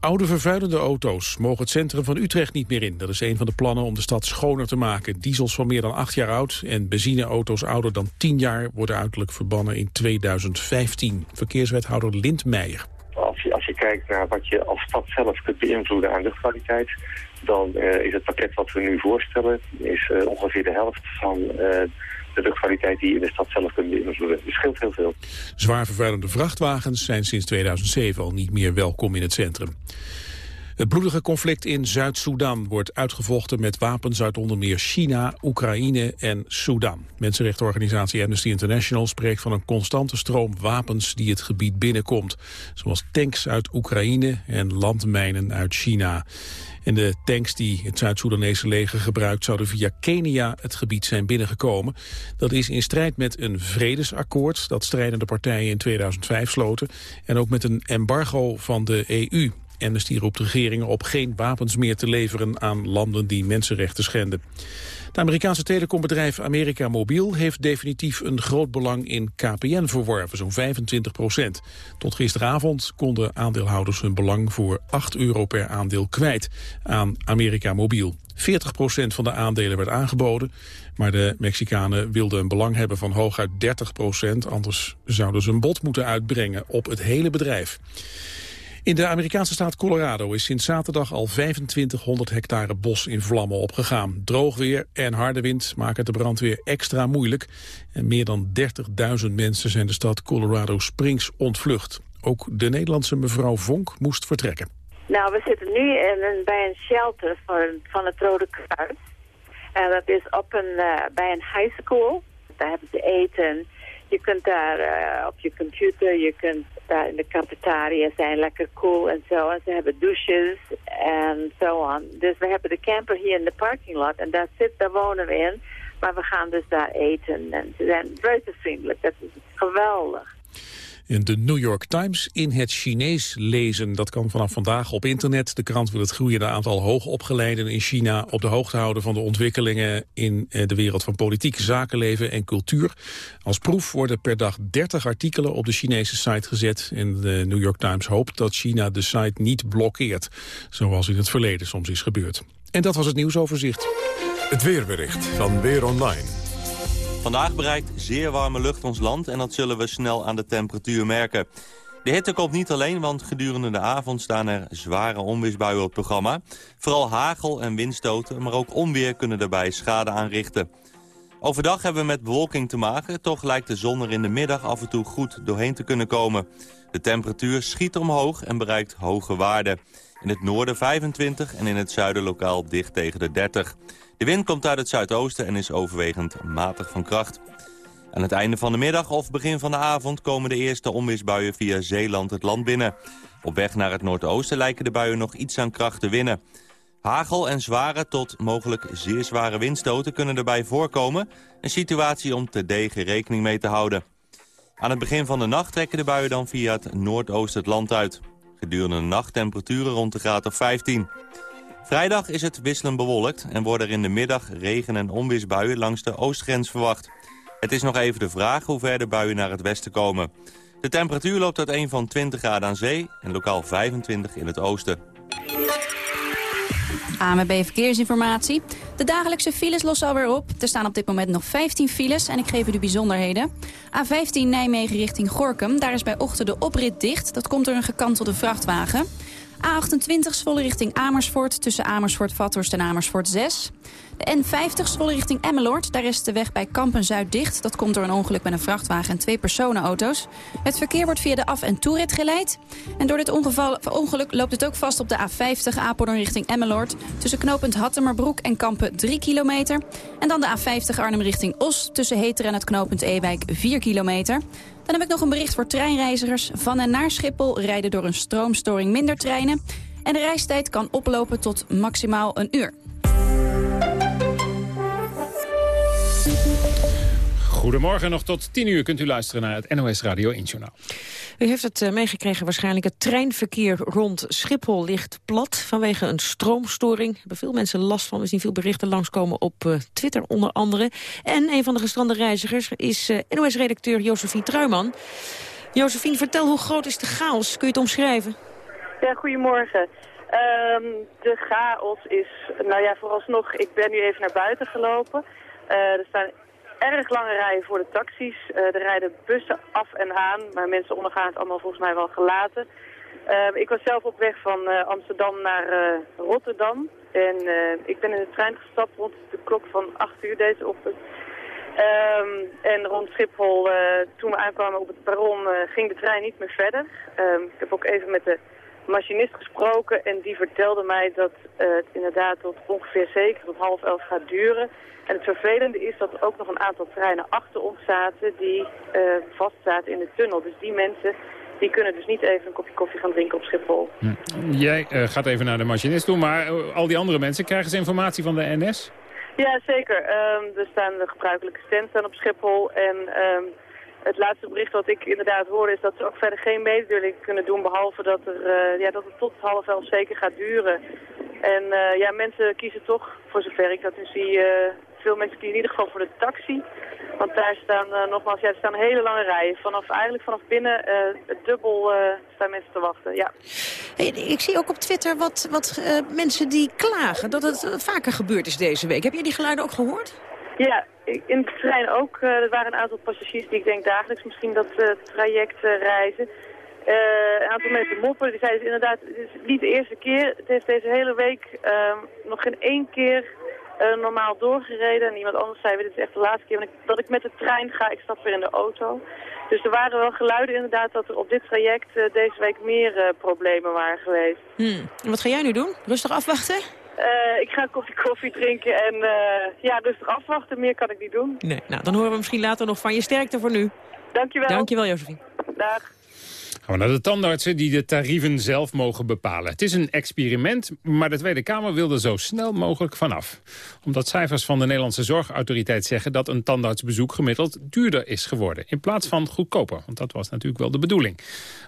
Oude vervuilende auto's mogen het centrum van Utrecht niet meer in. Dat is een van de plannen om de stad schoner te maken. Diesels van meer dan acht jaar oud en benzineauto's ouder dan tien jaar... worden uiterlijk verbannen in 2015. Verkeerswethouder Lindmeijer. Als je, als je kijkt naar wat je als stad zelf kunt beïnvloeden aan luchtkwaliteit... dan uh, is het pakket wat we nu voorstellen is, uh, ongeveer de helft van... Uh, de luchtkwaliteit die je in de stad zelf kunt beïnvloeden. Het scheelt heel veel. Zwaar vervuilende vrachtwagens zijn sinds 2007 al niet meer welkom in het centrum. Het bloedige conflict in Zuid-Soedan wordt uitgevochten met wapens uit onder meer China, Oekraïne en Sudan. Mensenrechtenorganisatie Amnesty International spreekt van een constante stroom wapens die het gebied binnenkomt. Zoals tanks uit Oekraïne en landmijnen uit China. En de tanks die het Zuid-Soedanese leger gebruikt... zouden via Kenia het gebied zijn binnengekomen. Dat is in strijd met een vredesakkoord... dat strijdende partijen in 2005 sloten... en ook met een embargo van de EU. Amnesty roept regeringen op geen wapens meer te leveren aan landen die mensenrechten schenden. Het Amerikaanse telecombedrijf America Mobiel heeft definitief een groot belang in KPN verworven, zo'n 25 procent. Tot gisteravond konden aandeelhouders hun belang voor 8 euro per aandeel kwijt aan America Mobiel. 40 procent van de aandelen werd aangeboden, maar de Mexicanen wilden een belang hebben van hooguit 30 procent, anders zouden ze een bod moeten uitbrengen op het hele bedrijf. In de Amerikaanse staat Colorado is sinds zaterdag al 2500 hectare bos in vlammen opgegaan. Droog weer en harde wind maken de brandweer extra moeilijk. En meer dan 30.000 mensen zijn de stad Colorado Springs ontvlucht. Ook de Nederlandse mevrouw Vonk moest vertrekken. Nou, we zitten nu in een, bij een shelter van, van het Rode Kruis. En dat is op een, uh, bij een high school. Daar hebben ze eten. Je kunt daar uh, op je computer, je kunt daar in de cafetaria zijn lekker cool en zo. En ze hebben douches en zo aan. Dus we hebben de camper hier in de parking lot en daar, zit, daar wonen we in. Maar we gaan dus daar eten en ze zijn vriendelijk. Dat is geweldig de New York Times in het Chinees lezen. Dat kan vanaf vandaag op internet. De krant wil het groeiende aantal hoogopgeleiden in China op de hoogte houden van de ontwikkelingen in eh, de wereld van politiek, zakenleven en cultuur. Als proef worden per dag 30 artikelen op de Chinese site gezet. En de New York Times hoopt dat China de site niet blokkeert, zoals in het verleden soms is gebeurd. En dat was het nieuwsoverzicht. Het weerbericht van Weer Online. Vandaag bereikt zeer warme lucht ons land en dat zullen we snel aan de temperatuur merken. De hitte komt niet alleen, want gedurende de avond staan er zware onweersbuien op het programma. Vooral hagel en windstoten, maar ook onweer kunnen daarbij schade aanrichten. Overdag hebben we met bewolking te maken, toch lijkt de zon er in de middag af en toe goed doorheen te kunnen komen. De temperatuur schiet omhoog en bereikt hoge waarden. In het noorden 25 en in het zuiden lokaal dicht tegen de 30. De wind komt uit het zuidoosten en is overwegend matig van kracht. Aan het einde van de middag of begin van de avond komen de eerste onweersbuien via Zeeland het land binnen. Op weg naar het noordoosten lijken de buien nog iets aan kracht te winnen. Hagel en zware tot mogelijk zeer zware windstoten kunnen erbij voorkomen. Een situatie om te degen rekening mee te houden. Aan het begin van de nacht trekken de buien dan via het noordoosten het land uit. Gedurende de nacht temperaturen rond de graad of 15. Vrijdag is het wisselend bewolkt en worden er in de middag regen- en onweersbuien langs de oostgrens verwacht. Het is nog even de vraag hoe ver de buien naar het westen komen. De temperatuur loopt uit een van 20 graden aan zee en lokaal 25 in het oosten. AMB Verkeersinformatie. De dagelijkse files lossen alweer op. Er staan op dit moment nog 15 files en ik geef u de bijzonderheden. A15 Nijmegen richting Gorkum. Daar is bij ochtend de oprit dicht. Dat komt door een gekantelde vrachtwagen. A28 Zwolle richting Amersfoort tussen Amersfoort-Vathorst en Amersfoort 6. De N50 Zwolle richting Emmeloord. Daar is de weg bij Kampen Zuid dicht. Dat komt door een ongeluk met een vrachtwagen en twee personenauto's. Het verkeer wordt via de af- en toerit geleid. En door dit ongeval, ongeluk loopt het ook vast op de A50 Apeldoorn richting Emmeloord. Tussen knooppunt Hattemerbroek en Kampen 3 kilometer. En dan de A50 Arnhem richting Os. Tussen Heter en het knooppunt Ewijk 4 kilometer. Dan heb ik nog een bericht voor treinreizigers. Van en naar Schiphol rijden door een stroomstoring minder treinen. En de reistijd kan oplopen tot maximaal een uur. Goedemorgen, nog tot 10 uur kunt u luisteren naar het NOS Radio 1 Journaal. U heeft het eh, meegekregen waarschijnlijk. Het treinverkeer rond Schiphol ligt plat vanwege een stroomstoring. Er hebben veel mensen last van. We zien veel berichten langskomen op eh, Twitter onder andere. En een van de gestrande reizigers is eh, NOS-redacteur Josephine Truiman. Josephine, vertel hoe groot is de chaos? Kun je het omschrijven? Ja, goedemorgen. Ehm, de chaos is, nou ja, vooralsnog, ik ben nu even naar buiten gelopen. Eh, er staan erg lange rijen voor de taxis. Eh, er rijden bussen af en aan, maar mensen ondergaan het allemaal volgens mij wel gelaten. Eh, ik was zelf op weg van eh, Amsterdam naar Rotterdam. En ik ben in de trein gestapt rond de klok van 8 uur deze ochtend. Ehm, en rond Schiphol, toen we aankwamen op het perron, ging de trein niet meer verder. Ehm, ik heb ook even met de machinist gesproken en die vertelde mij dat het inderdaad tot ongeveer zeker tot half elf gaat duren. En het vervelende is dat er ook nog een aantal treinen achter ons zaten die eh vast zaten in de tunnel. Dus die mensen die kunnen dus niet even een kopje koffie gaan drinken op Schiphol. Jij eh, gaat even naar de machinist toe, maar eh, al die andere mensen krijgen ze informatie van de NS? Ja, zeker. Ehm, er staan de gebruikelijke stands staan op Schiphol. En ehm, het laatste bericht wat ik inderdaad hoorde is dat ze ook verder geen mededeling kunnen doen. Behalve dat, er, ja, dat het tot half elf zeker gaat duren. En ja, mensen kiezen toch, voor zover ik dat nu zie, veel mensen kiezen in ieder geval voor de taxi. Want daar staan eh, nogmaals, ja, er staan hele lange rijen. Vanaf, eigenlijk vanaf binnen eh, het dubbel eh, staan mensen te wachten, ja. Ik zie ook op Twitter wat, wat mensen die klagen dat het vaker gebeurd is deze week. Heb jij die geluiden ook gehoord? Ja, in de trein ook. er waren een aantal passagiers die ik denk dagelijks misschien dat traject reizen. Een aantal mensen moppen, die zeiden dus inderdaad, het is niet de eerste keer. Het heeft deze hele week ehm, nog geen één keer eh, normaal doorgereden. En iemand anders zei, dit is echt de laatste keer dat ik, met de trein ga. Ik stap weer in de auto. Dus er waren wel geluiden inderdaad dat er op dit traject eh, deze week meer eh, problemen waren geweest. Hmm. En wat ga jij nu doen? Rustig afwachten? Ik ga een kopje koffie drinken en ja, rustig afwachten. Meer kan ik niet doen. Nee. Nou, dan horen we misschien later nog van je sterkte voor nu. Dankjewel. Dankjewel, Josephine. Dag. Gaan naar de tandartsen die de tarieven zelf mogen bepalen. Het is een experiment, maar de Tweede Kamer wil er zo snel mogelijk vanaf. Omdat cijfers van de Nederlandse Zorgautoriteit zeggen... dat een tandartsbezoek gemiddeld duurder is geworden... in plaats van goedkoper, want dat was natuurlijk wel de bedoeling.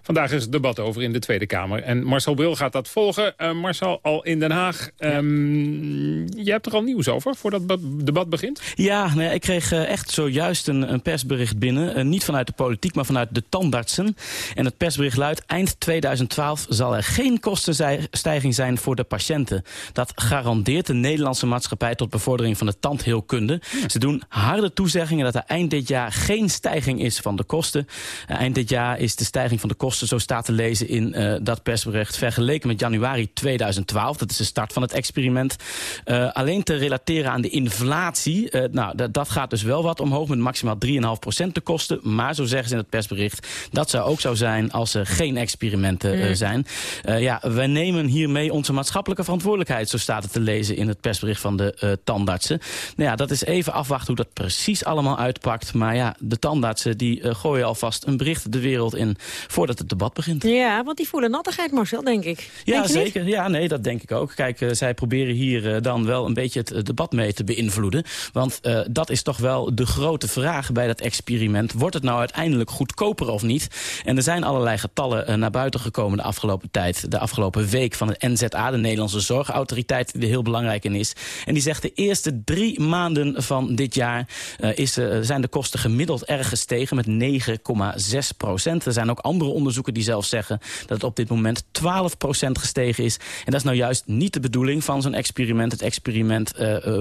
Vandaag is het debat over in de Tweede Kamer. En Marcel Bril gaat dat volgen. Eh, Marcel, al in Den Haag. Ehm, je hebt er al nieuws over, voordat het debat begint? Ja, nee, ik kreeg eh, echt zojuist een, een persbericht binnen. Eh, niet vanuit de politiek, maar vanuit de tandartsen. En het persbericht luidt... eind 2012 zal er geen kostenstijging zijn voor de patiënten. Dat garandeert de Nederlandse maatschappij... tot bevordering van de tandheelkunde. Ze doen harde toezeggingen dat er eind dit jaar... geen stijging is van de kosten. Eh, eind dit jaar is de stijging van de kosten... zo staat te lezen in eh, dat persbericht... vergeleken met januari 2012. Dat is de start van het experiment. Eh, alleen te relateren aan de inflatie. nou, dat- dat gaat dus wel wat omhoog met maximaal 3,5% de kosten. Maar zo zeggen ze in het persbericht, dat zou ook zo zijn als er geen experimenten eh, Mm. zijn. Eh, ja, wij nemen hiermee onze maatschappelijke verantwoordelijkheid, zo staat het te lezen in het persbericht van de eh, tandartsen. Nou ja, dat is even afwachten hoe dat precies allemaal uitpakt. Maar ja, de tandartsen die gooien alvast een bericht de wereld in voordat het debat begint. Ja, want die voelen nattigheid, Marcel, denk ik. Ja, Denk je niet? zeker. Ja, nee, dat denk ik ook. Kijk, zij proberen hier dan wel een beetje het debat mee te beïnvloeden. Want dat is toch wel de grote vraag bij dat experiment. Wordt het nou uiteindelijk goedkoper of niet? En er zijn allerlei getallen eh, naar buiten gekomen de afgelopen tijd. De afgelopen week van het NZA, de Nederlandse Zorgautoriteit, die er heel belangrijk in is. En die zegt de eerste drie maanden van dit jaar eh, is, eh, zijn de kosten gemiddeld erg gestegen met 9,6 procent. Er zijn ook andere onderzoeken die zelfs zeggen dat het op dit moment 12 procent gestegen is. En dat is nou juist niet de bedoeling van zo'n experiment. Het experiment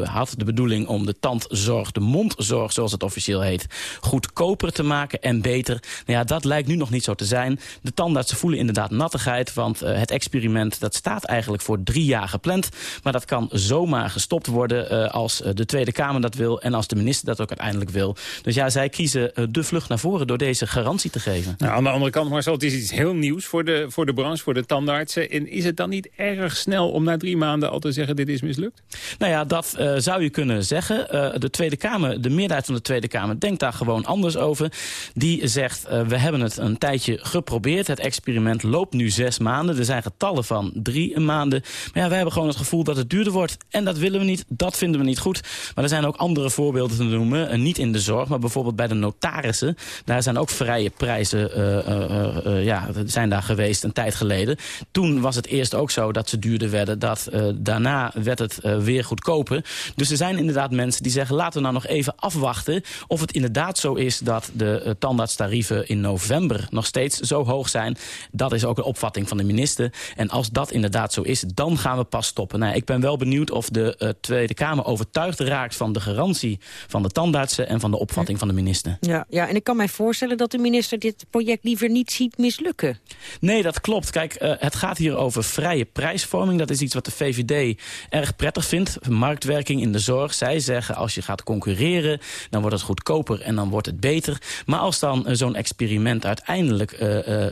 had de bedoeling om de tandzorg, de mondzorg zoals het officieel heet, goedkoper te maken en beter. Nou ja, dat lijkt nu nog niet zo te zijn. De tandartsen voelen inderdaad nattigheid, want eh, het experiment dat staat eigenlijk voor drie jaar gepland. Maar dat kan zomaar gestopt worden eh, als eh, de Tweede Kamer dat wil en als de minister dat ook uiteindelijk wil. Dus ja, zij kiezen de vlucht naar voren door deze garantie te geven. Nou, aan de andere kant, Marcel, het is iets heel nieuws voor de, voor de branche, voor de tandartsen. En is het dan niet erg snel om na drie maanden al te zeggen dit is mislukt? Nou ja, dat zou je kunnen zeggen. De Tweede Kamer, de meerderheid van de Tweede Kamer denkt daar gewoon anders over. Die zegt, we hebben het een tijdje geprobeerd. Het experiment loopt nu zes maanden. Er zijn getallen van drie maanden. Maar ja, wij hebben gewoon het gevoel dat het duurder wordt. En dat willen we niet, dat vinden we niet goed. Maar er zijn ook andere voorbeelden te noemen. Eh, niet in de zorg, maar bijvoorbeeld bij de notarissen. Daar zijn ook vrije prijzen eh, eh, ja, zijn daar geweest een tijd geleden. Toen was het eerst ook zo dat ze duurder werden. Dat, daarna werd het weer goedkoper. Dus er zijn inderdaad mensen die zeggen... laten we nou nog even afwachten of het inderdaad zo is... dat de tandartstarieven in november nog steeds zo hoog zijn. Dat is ook een opvatting van de minister. En als dat inderdaad zo is, dan gaan we pas stoppen. Nou, ik ben wel benieuwd of de eh, Tweede Kamer overtuigd raakt... van de garantie van de tandartsen en van de opvatting van de minister. Ja, ja, en ik kan mij voorstellen dat de minister dit project liever niet ziet mislukken. Nee, dat klopt. Kijk, eh, het gaat hier over vrije prijsvorming. Dat is iets wat de VVD erg prettig vindt. Marktwerking in de zorg. Zij zeggen, als je gaat concurreren, dan wordt het goedkoper en dan wordt het beter. Maar als dan eh, zo'n experiment uiteindelijk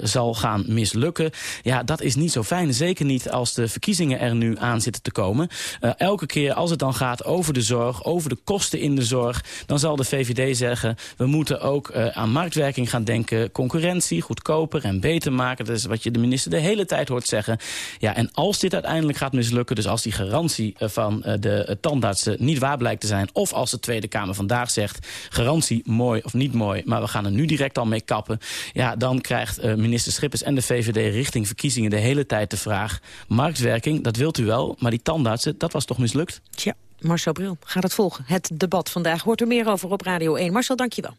zal gaan mislukken... ja, dat is niet zo fijn. Zeker niet als de verkiezingen er nu aan zitten te komen. Eh, elke keer als het dan gaat over de zorg, over de kosten in de zorg... dan zal de VVD zeggen, we moeten ook eh, aan marktwerking gaan denken. Concurrentie, goedkoper en beter maken. Dat is wat je de minister de hele tijd hoort zeggen. Ja, en als dit uiteindelijk gaat mislukken... dus als die garantie eh, van eh, de eh, tandartsen niet waar blijkt te zijn... of als de Tweede Kamer vandaag zegt... garantie mooi of niet mooi, maar we gaan er nu direct al mee kappen... ja, dan krijgt eh, minister Schippers en de VVD richting verkiezingen... de hele tijd de vraag, marktwerking, dat wilt u wel... maar die tandartsen, dat was toch mislukt? Tja, Marcel Bril gaat het volgen. Het debat vandaag hoort er meer over op Radio 1. Marcel, dankjewel.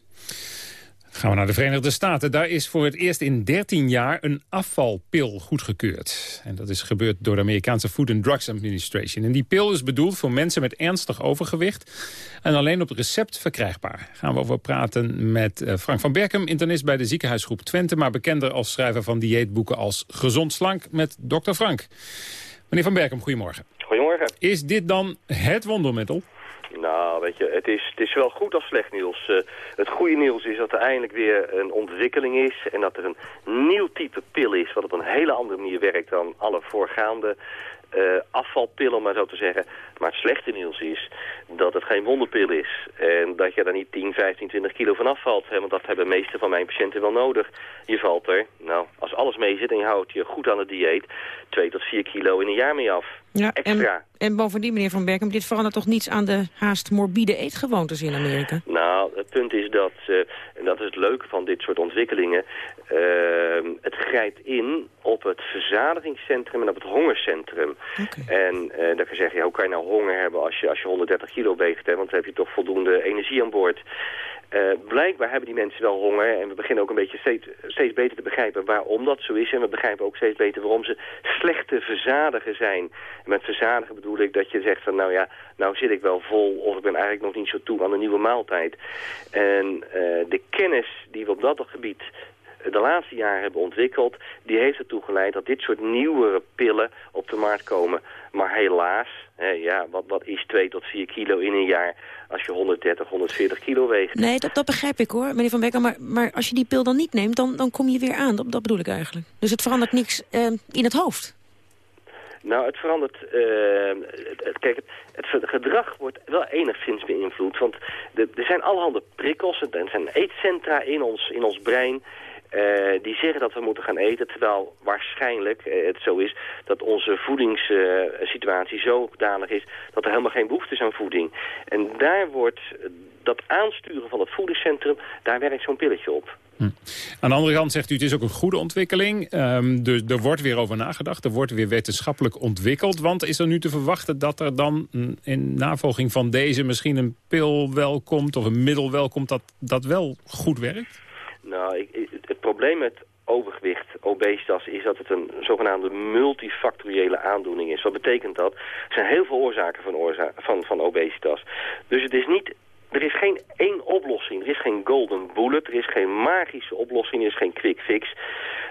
Gaan we naar de Verenigde Staten. Daar is voor het eerst in 13 jaar een afvalpil goedgekeurd. En dat is gebeurd door de Amerikaanse Food and Drugs Administration. En die pil is bedoeld voor mensen met ernstig overgewicht... en alleen op recept verkrijgbaar. Gaan we over praten met eh, Frank van Berkem, internist bij de ziekenhuisgroep Twente... maar bekender als schrijver van dieetboeken als Gezond Slank met Dr. Frank. Meneer van Berkem, goedemorgen. Goedemorgen. Is dit dan het wondermiddel? Nou, weet je, het is, het is wel goed als slecht nieuws. Eh, het goede nieuws is dat er eindelijk weer een ontwikkeling is... en dat er een nieuw type pil is... wat op een hele andere manier werkt dan alle voorgaande eh, afvalpillen, om maar zo te zeggen. Maar het slechte nieuws is dat het geen wonderpil is. En dat je daar niet 10, 15, 20 kilo van afvalt. Hè, want dat hebben de meeste van mijn patiënten wel nodig. Je valt er, nou, als alles mee zit en je houdt je goed aan het dieet... 2 tot 4 kilo in een jaar mee af. Ja, Extra. En, en bovendien, meneer Van Berkem, dit verandert toch niets aan de haast morbide eetgewoontes in Amerika? Nou, het punt is dat, eh, en dat is het leuke van dit soort ontwikkelingen... eh, het grijpt in op het verzadigingscentrum en op het hongercentrum. En eh dan kan je zeggen, ja, hoe kan je nou honger hebben als je, als je 130 kilo weegt? Hè? Want dan heb je toch voldoende energie aan boord. Eh, blijkbaar hebben die mensen wel honger en we beginnen ook een beetje steeds, steeds beter te begrijpen waarom dat zo is. En we begrijpen ook steeds beter waarom ze slechte verzadigen zijn. En met verzadigen bedoel ik dat je zegt van nou ja, nou zit ik wel vol of ik ben eigenlijk nog niet zo toe aan een nieuwe maaltijd. En eh, de kennis die we op dat gebied de laatste jaren hebben ontwikkeld, die heeft ertoe geleid dat dit soort nieuwere pillen op de markt komen. Maar helaas, hè, ja, wat, wat is 2 tot 4 kilo in een jaar als je 130, 140 kilo weegt? Nee, dat, dat begrijp ik hoor, meneer Van Bekker. Maar, maar als je die pil dan niet neemt, dan, dan kom je weer aan. Dat, dat bedoel ik eigenlijk. Dus het verandert niks eh, in het hoofd. Nou, het verandert... eh, het- het- kijk, het, het gedrag wordt wel enigszins beïnvloed. Want de- er zijn allerhande prikkels. Er zijn eetcentra in ons, in ons brein... eh, die zeggen dat we moeten gaan eten, terwijl waarschijnlijk eh, het zo is dat onze voedingssituatie zodanig is dat er helemaal geen behoefte is aan voeding. En daar wordt dat aansturen van het voedingscentrum, daar werkt zo'n pilletje op. Aan de andere kant zegt u, het is ook een goede ontwikkeling. Ehm, dus er wordt weer over nagedacht, er wordt weer wetenschappelijk ontwikkeld. Want is er nu te verwachten dat er dan mm, in navolging van deze... misschien een pil wel komt of een middel wel komt dat, dat wel goed werkt? Nou, ik, probleem met overgewicht, obesitas, is dat het een zogenaamde multifactoriële aandoening is. Wat betekent dat? Er zijn heel veel oorzaken van, van, van obesitas. Dus het is niet... Er is geen één oplossing. Er is geen golden bullet. Er is geen magische oplossing. Er is geen quick fix.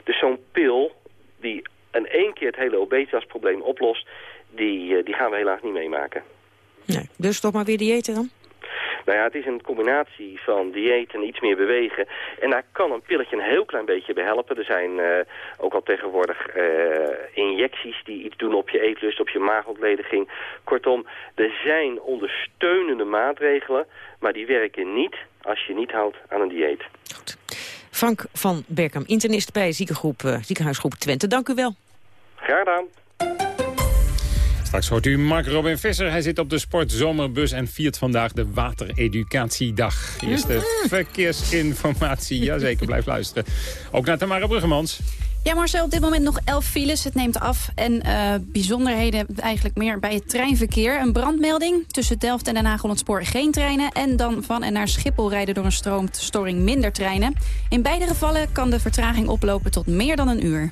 Dus zo'n pil die in één keer het hele obesitasprobleem oplost... Die, eh, die gaan we helaas niet meemaken. Nee, dus toch maar weer diëten dan? Nou ja, het is een combinatie van dieet en iets meer bewegen. En daar kan een pilletje een heel klein beetje bij helpen. Er zijn eh, ook al tegenwoordig eh, injecties die iets doen op je eetlust, op je maagontlediging. Kortom, er zijn ondersteunende maatregelen, maar die werken niet als je niet houdt aan een dieet. Frank van Berkham, internist bij ziekengroep, eh, ziekenhuisgroep Twente. Dank u wel. Graag gedaan. Straks hoort u Mark Robin Visser. Hij zit op de sportzomerbus en viert vandaag de Watereducatiedag. Eerste verkeersinformatie. Jazeker, blijf luisteren. Ook naar Tamara Bruggemans. Ja, Marcel, op dit moment nog 11 files. Het neemt af. En eh, bijzonderheden eigenlijk meer bij het treinverkeer. Een brandmelding. Tussen Delft en Den Haag het spoor geen treinen. En dan van en naar Schiphol rijden door een stroomstoring minder treinen. In beide gevallen kan de vertraging oplopen tot meer dan een uur.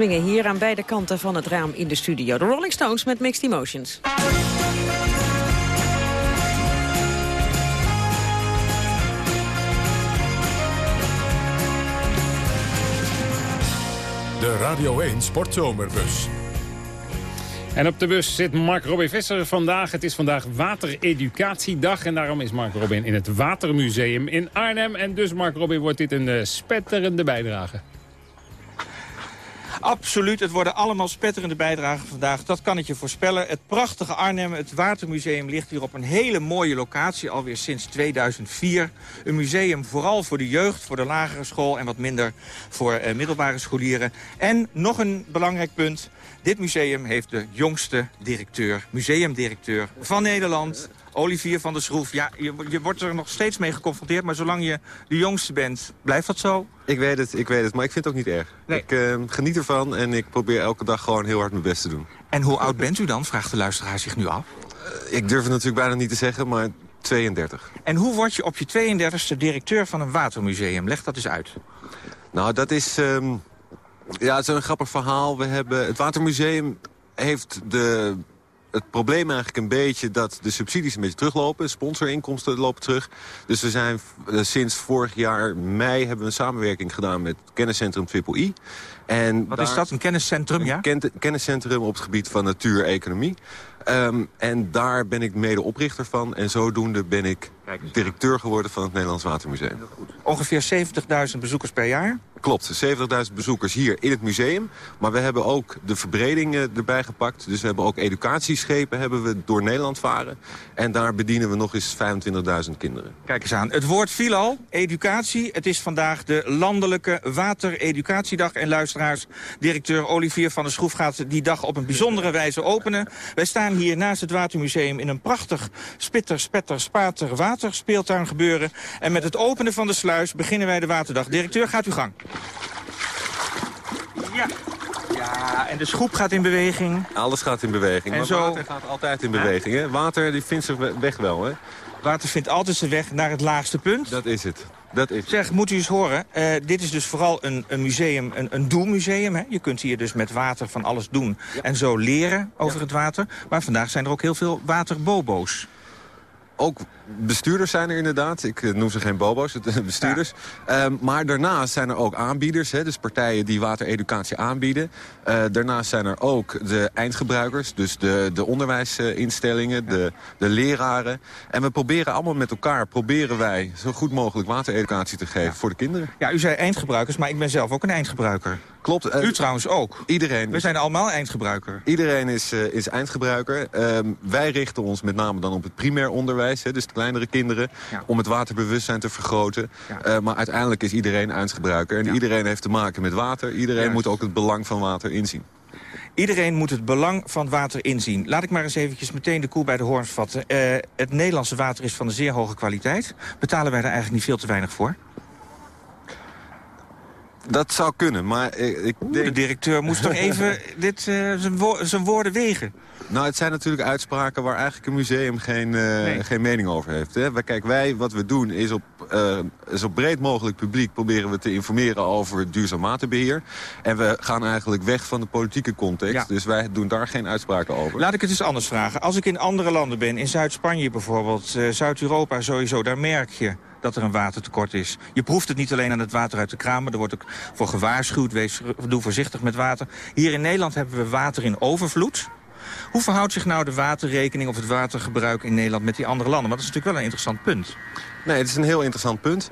Swingen hier aan beide kanten van het raam in de studio. De Rolling Stones met Mixed Emotions. De Radio 1 Sportzomerbus. En op de bus zit Mark Robin Visser vandaag. Het is vandaag Watereducatiedag en daarom is Mark Robin in het Watermuseum in Arnhem. En dus, Mark Robin, wordt dit een uh, spetterende bijdrage. Absoluut, het worden allemaal spetterende bijdragen vandaag. Dat kan ik je voorspellen. Het prachtige Arnhem, het Watermuseum, ligt hier op een hele mooie locatie. Alweer sinds 2004. Een museum vooral voor de jeugd, voor de lagere school... en wat minder voor uh, middelbare scholieren. En nog een belangrijk punt. Dit museum heeft de jongste directeur, museumdirecteur van Nederland... Olivier van der Schroef, ja, je, je, wordt er nog steeds mee geconfronteerd... maar zolang je de jongste bent, blijft dat zo? Ik weet het, ik weet het, maar ik vind het ook niet erg. Nee. Ik uh, geniet ervan en ik probeer elke dag gewoon heel hard mijn best te doen. En hoe oud bent u dan, vraagt de luisteraar zich nu af? Uh, ik durf het natuurlijk bijna niet te zeggen, maar 32. En hoe word je op je 32e directeur van een watermuseum? Leg dat eens uit. Nou, dat is... Um, ja, het is een grappig verhaal. We hebben, het Watermuseum heeft de het probleem eigenlijk een beetje dat de subsidies een beetje teruglopen. Sponsorinkomsten lopen terug. Dus we zijn sinds vorig jaar mei hebben we een samenwerking gedaan met kenniscentrum Triple I. En Wat is dat, een kenniscentrum, ja? Een kenniscentrum op het gebied van natuur-economie. Um, en daar ben ik mede oprichter van. En zodoende ben ik directeur geworden van het Nederlands Watermuseum. Ongeveer 70.000 bezoekers per jaar? Klopt, 70.000 bezoekers hier in het museum. Maar we hebben ook de verbreding erbij gepakt. Dus we hebben ook educatieschepen hebben we door Nederland varen. En daar bedienen we nog eens 25.000 kinderen. Kijk eens aan. Het woord viel al, educatie. Het is vandaag de landelijke watereducatiedag. En luisteraars, directeur Olivier van der Schroef gaat die dag op een bijzondere wijze openen. Wij staan hier naast het Watermuseum in een prachtig spitter, spetter, spater waterspeeltuin gebeuren. En met het openen van de sluis beginnen wij de waterdag. Directeur, gaat u gang. Ja. Ja, en de schroep gaat in beweging. Alles gaat in beweging. En maar zo... water gaat altijd in beweging. Hè? Water die vindt zijn weg wel. Hè? Water vindt altijd zijn weg naar het laagste punt. Dat is het. Dat is zeg, moet u eens horen. Uh, dit is dus vooral een, een museum, een, een doelmuseum. Hè? Je kunt hier dus met water van alles doen. Ja. En zo leren over ja. het water. Maar vandaag zijn er ook heel veel waterbobo's. Ook bestuurders zijn er inderdaad. Ik noem ze geen bobo's, bestuurders. Ja. Um, maar daarnaast zijn er ook aanbieders. Hè, dus partijen die watereducatie aanbieden. Uh, daarnaast zijn er ook de eindgebruikers. Dus de, de onderwijsinstellingen, ja. de, de leraren. En we proberen allemaal met elkaar... proberen wij zo goed mogelijk watereducatie te geven ja. voor de kinderen. Ja, u zei eindgebruikers, maar ik ben zelf ook een eindgebruiker. Klopt. Uh, u trouwens ook. Iedereen. We zijn allemaal eindgebruiker. Iedereen is, uh, is eindgebruiker. Um, wij richten ons met name dan op het primair onderwijs. Hè, dus de kleinere kinderen. Ja. Om het waterbewustzijn te vergroten. Ja. Uh, maar uiteindelijk is iedereen eindgebruiker. En ja. iedereen heeft te maken met water. Iedereen Juist. moet ook het belang van water inzien. Iedereen moet het belang van water inzien. Laat ik maar eens eventjes meteen de koe bij de hoorns vatten. Uh, het Nederlandse water is van een zeer hoge kwaliteit. Betalen wij daar eigenlijk niet veel te weinig voor? Dat zou kunnen, maar ik Oeh, denk... De directeur moest toch even dit, uh, zijn, wo zijn woorden wegen. Nou, het zijn natuurlijk uitspraken waar eigenlijk een museum geen, uh, nee. geen mening over heeft. Hè? Kijk, wij, wat we doen is op uh, zo breed mogelijk publiek proberen we te informeren over duurzaam waterbeheer. En we gaan eigenlijk weg van de politieke context. Ja. Dus wij doen daar geen uitspraken over. Laat ik het eens anders vragen. Als ik in andere landen ben, in Zuid-Spanje bijvoorbeeld, Zuid-Europa sowieso, daar merk je dat er een watertekort is. Je proeft het niet alleen aan het water uit de kraan, maar er wordt ook voor gewaarschuwd. Wees, doe voorzichtig met water. Hier in Nederland hebben we water in overvloed. Hoe verhoudt zich nou de waterrekening of het watergebruik in Nederland met die andere landen? Want dat is natuurlijk wel een interessant punt. Nee, het is een heel interessant punt.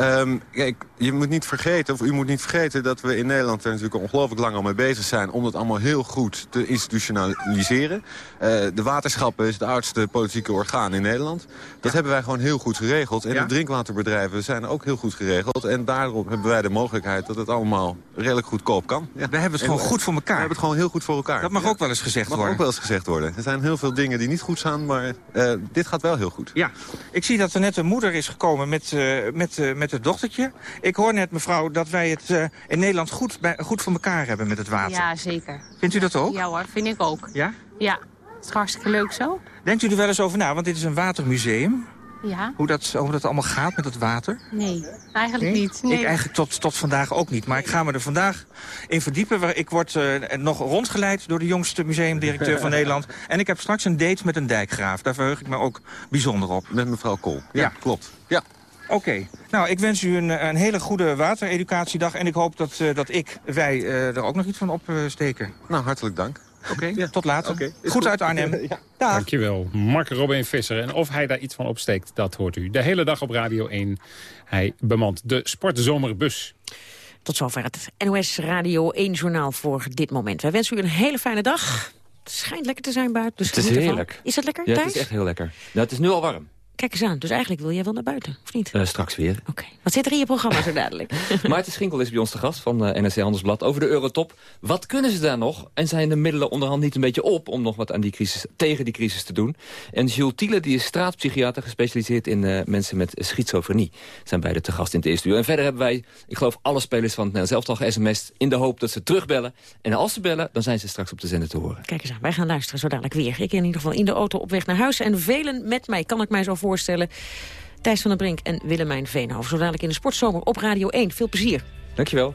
Um, kijk, je moet niet vergeten, of u moet niet vergeten... dat we in Nederland er natuurlijk ongelooflijk lang al mee bezig zijn... om dat allemaal heel goed te institutionaliseren. Uh, de waterschappen is het oudste politieke orgaan in Nederland. Dat ja. hebben wij gewoon heel goed geregeld. En ja? de drinkwaterbedrijven zijn ook heel goed geregeld. En daarom hebben wij de mogelijkheid dat het allemaal redelijk goedkoop kan. Ja. We hebben het gewoon goed voor elkaar. We hebben het gewoon heel goed voor elkaar. Dat mag ook wel eens gezegd worden. mag ook wel eens gezegd worden. Er zijn heel veel dingen die niet goed gaan, maar uh, dit gaat wel heel goed. Ja, ik zie dat er net een moeder is gekomen met, uh, met, uh, met het dochtertje. Ik hoor net, mevrouw, dat wij het uh, in Nederland goed, bij, goed voor elkaar hebben met het water. Ja, zeker. Vindt u dat ook? Ja hoor, vind ik ook. Ja? Ja, het is hartstikke leuk zo. Denkt u er wel eens over na, want dit is een watermuseum. Ja? Hoe dat, hoe dat allemaal gaat met het water? Nee, eigenlijk Nee? niet. Nee. Ik eigenlijk tot, tot vandaag ook niet. Maar ik ga me er vandaag in verdiepen. Waar- Ik word eh, nog rondgeleid door de jongste museumdirecteur van Nederland. En ik heb straks een date met een dijkgraaf. Daar verheug ik me ook bijzonder op. Met mevrouw Kool. Ja, klopt. Ja. Oké. Nou, ik wens u een, een hele goede watereducatiedag. En ik hoop dat, eh, dat ik, wij, eh, er ook nog iets van opsteken. Nou, hartelijk dank. Oké, tot later. goed, goed. uit Arnhem. Ja. Dag. Dankjewel, Mark Robin Visser. En of hij daar iets van opsteekt, dat hoort u. De hele dag op Radio 1. Hij bemant de sportzomerbus. Tot zover het NOS Radio 1 journaal voor dit moment. Wij wensen u een hele fijne dag. Het schijnt lekker te zijn buiten. Dus Het is ervan. heerlijk. Is het lekker, Ja, Thijs? het is echt heel lekker. Nou, het is nu al warm. Kijk eens aan. Dus eigenlijk wil jij wel naar buiten, of niet? Eh, straks weer. Wat zit er in je programma zo dadelijk? Maarten Schinkel is bij ons te gast van eh, NRC Handelsblad over de Eurotop. Wat kunnen ze daar nog? En zijn de middelen onderhand niet een beetje op om nog wat aan die crisis, tegen die crisis te doen? En Jules Thiele, die is straatpsychiater gespecialiseerd in eh, mensen met schizofrenie. Zijn beide te gast in het eerste uur. En verder hebben wij, ik geloof, alle spelers van het Nederlands elftal ge-sms'd... in de hoop dat ze terugbellen. En als ze bellen, dan zijn ze straks op de zender te horen. Kijk eens aan, wij gaan luisteren zo dadelijk weer. Ik in ieder geval in de auto op weg naar huis. En velen met mij, kan ik mij zo voorstellen. Thijs van der Brink en Willemijn Veenhoven. Zo in de Sportzomer op Radio 1. Veel plezier. Dankjewel.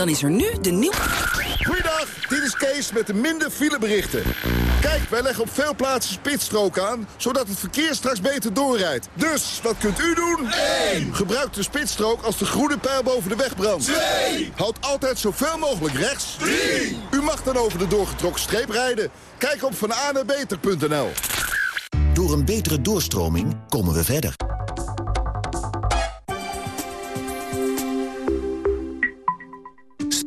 Dan is er nu de nieuwe... Goeiedag, dit is Kees met de minder fileberichten. Kijk, wij leggen op veel plaatsen spitsstrook aan, zodat het verkeer straks beter doorrijdt. Dus, wat kunt u doen? 1. Gebruik de spitsstrook als de groene pijl boven de weg brandt. 2. Houd altijd zoveel mogelijk rechts. 3. U mag dan over de doorgetrokken streep rijden. Kijk op vananebeter.nl. Door een betere doorstroming komen we verder.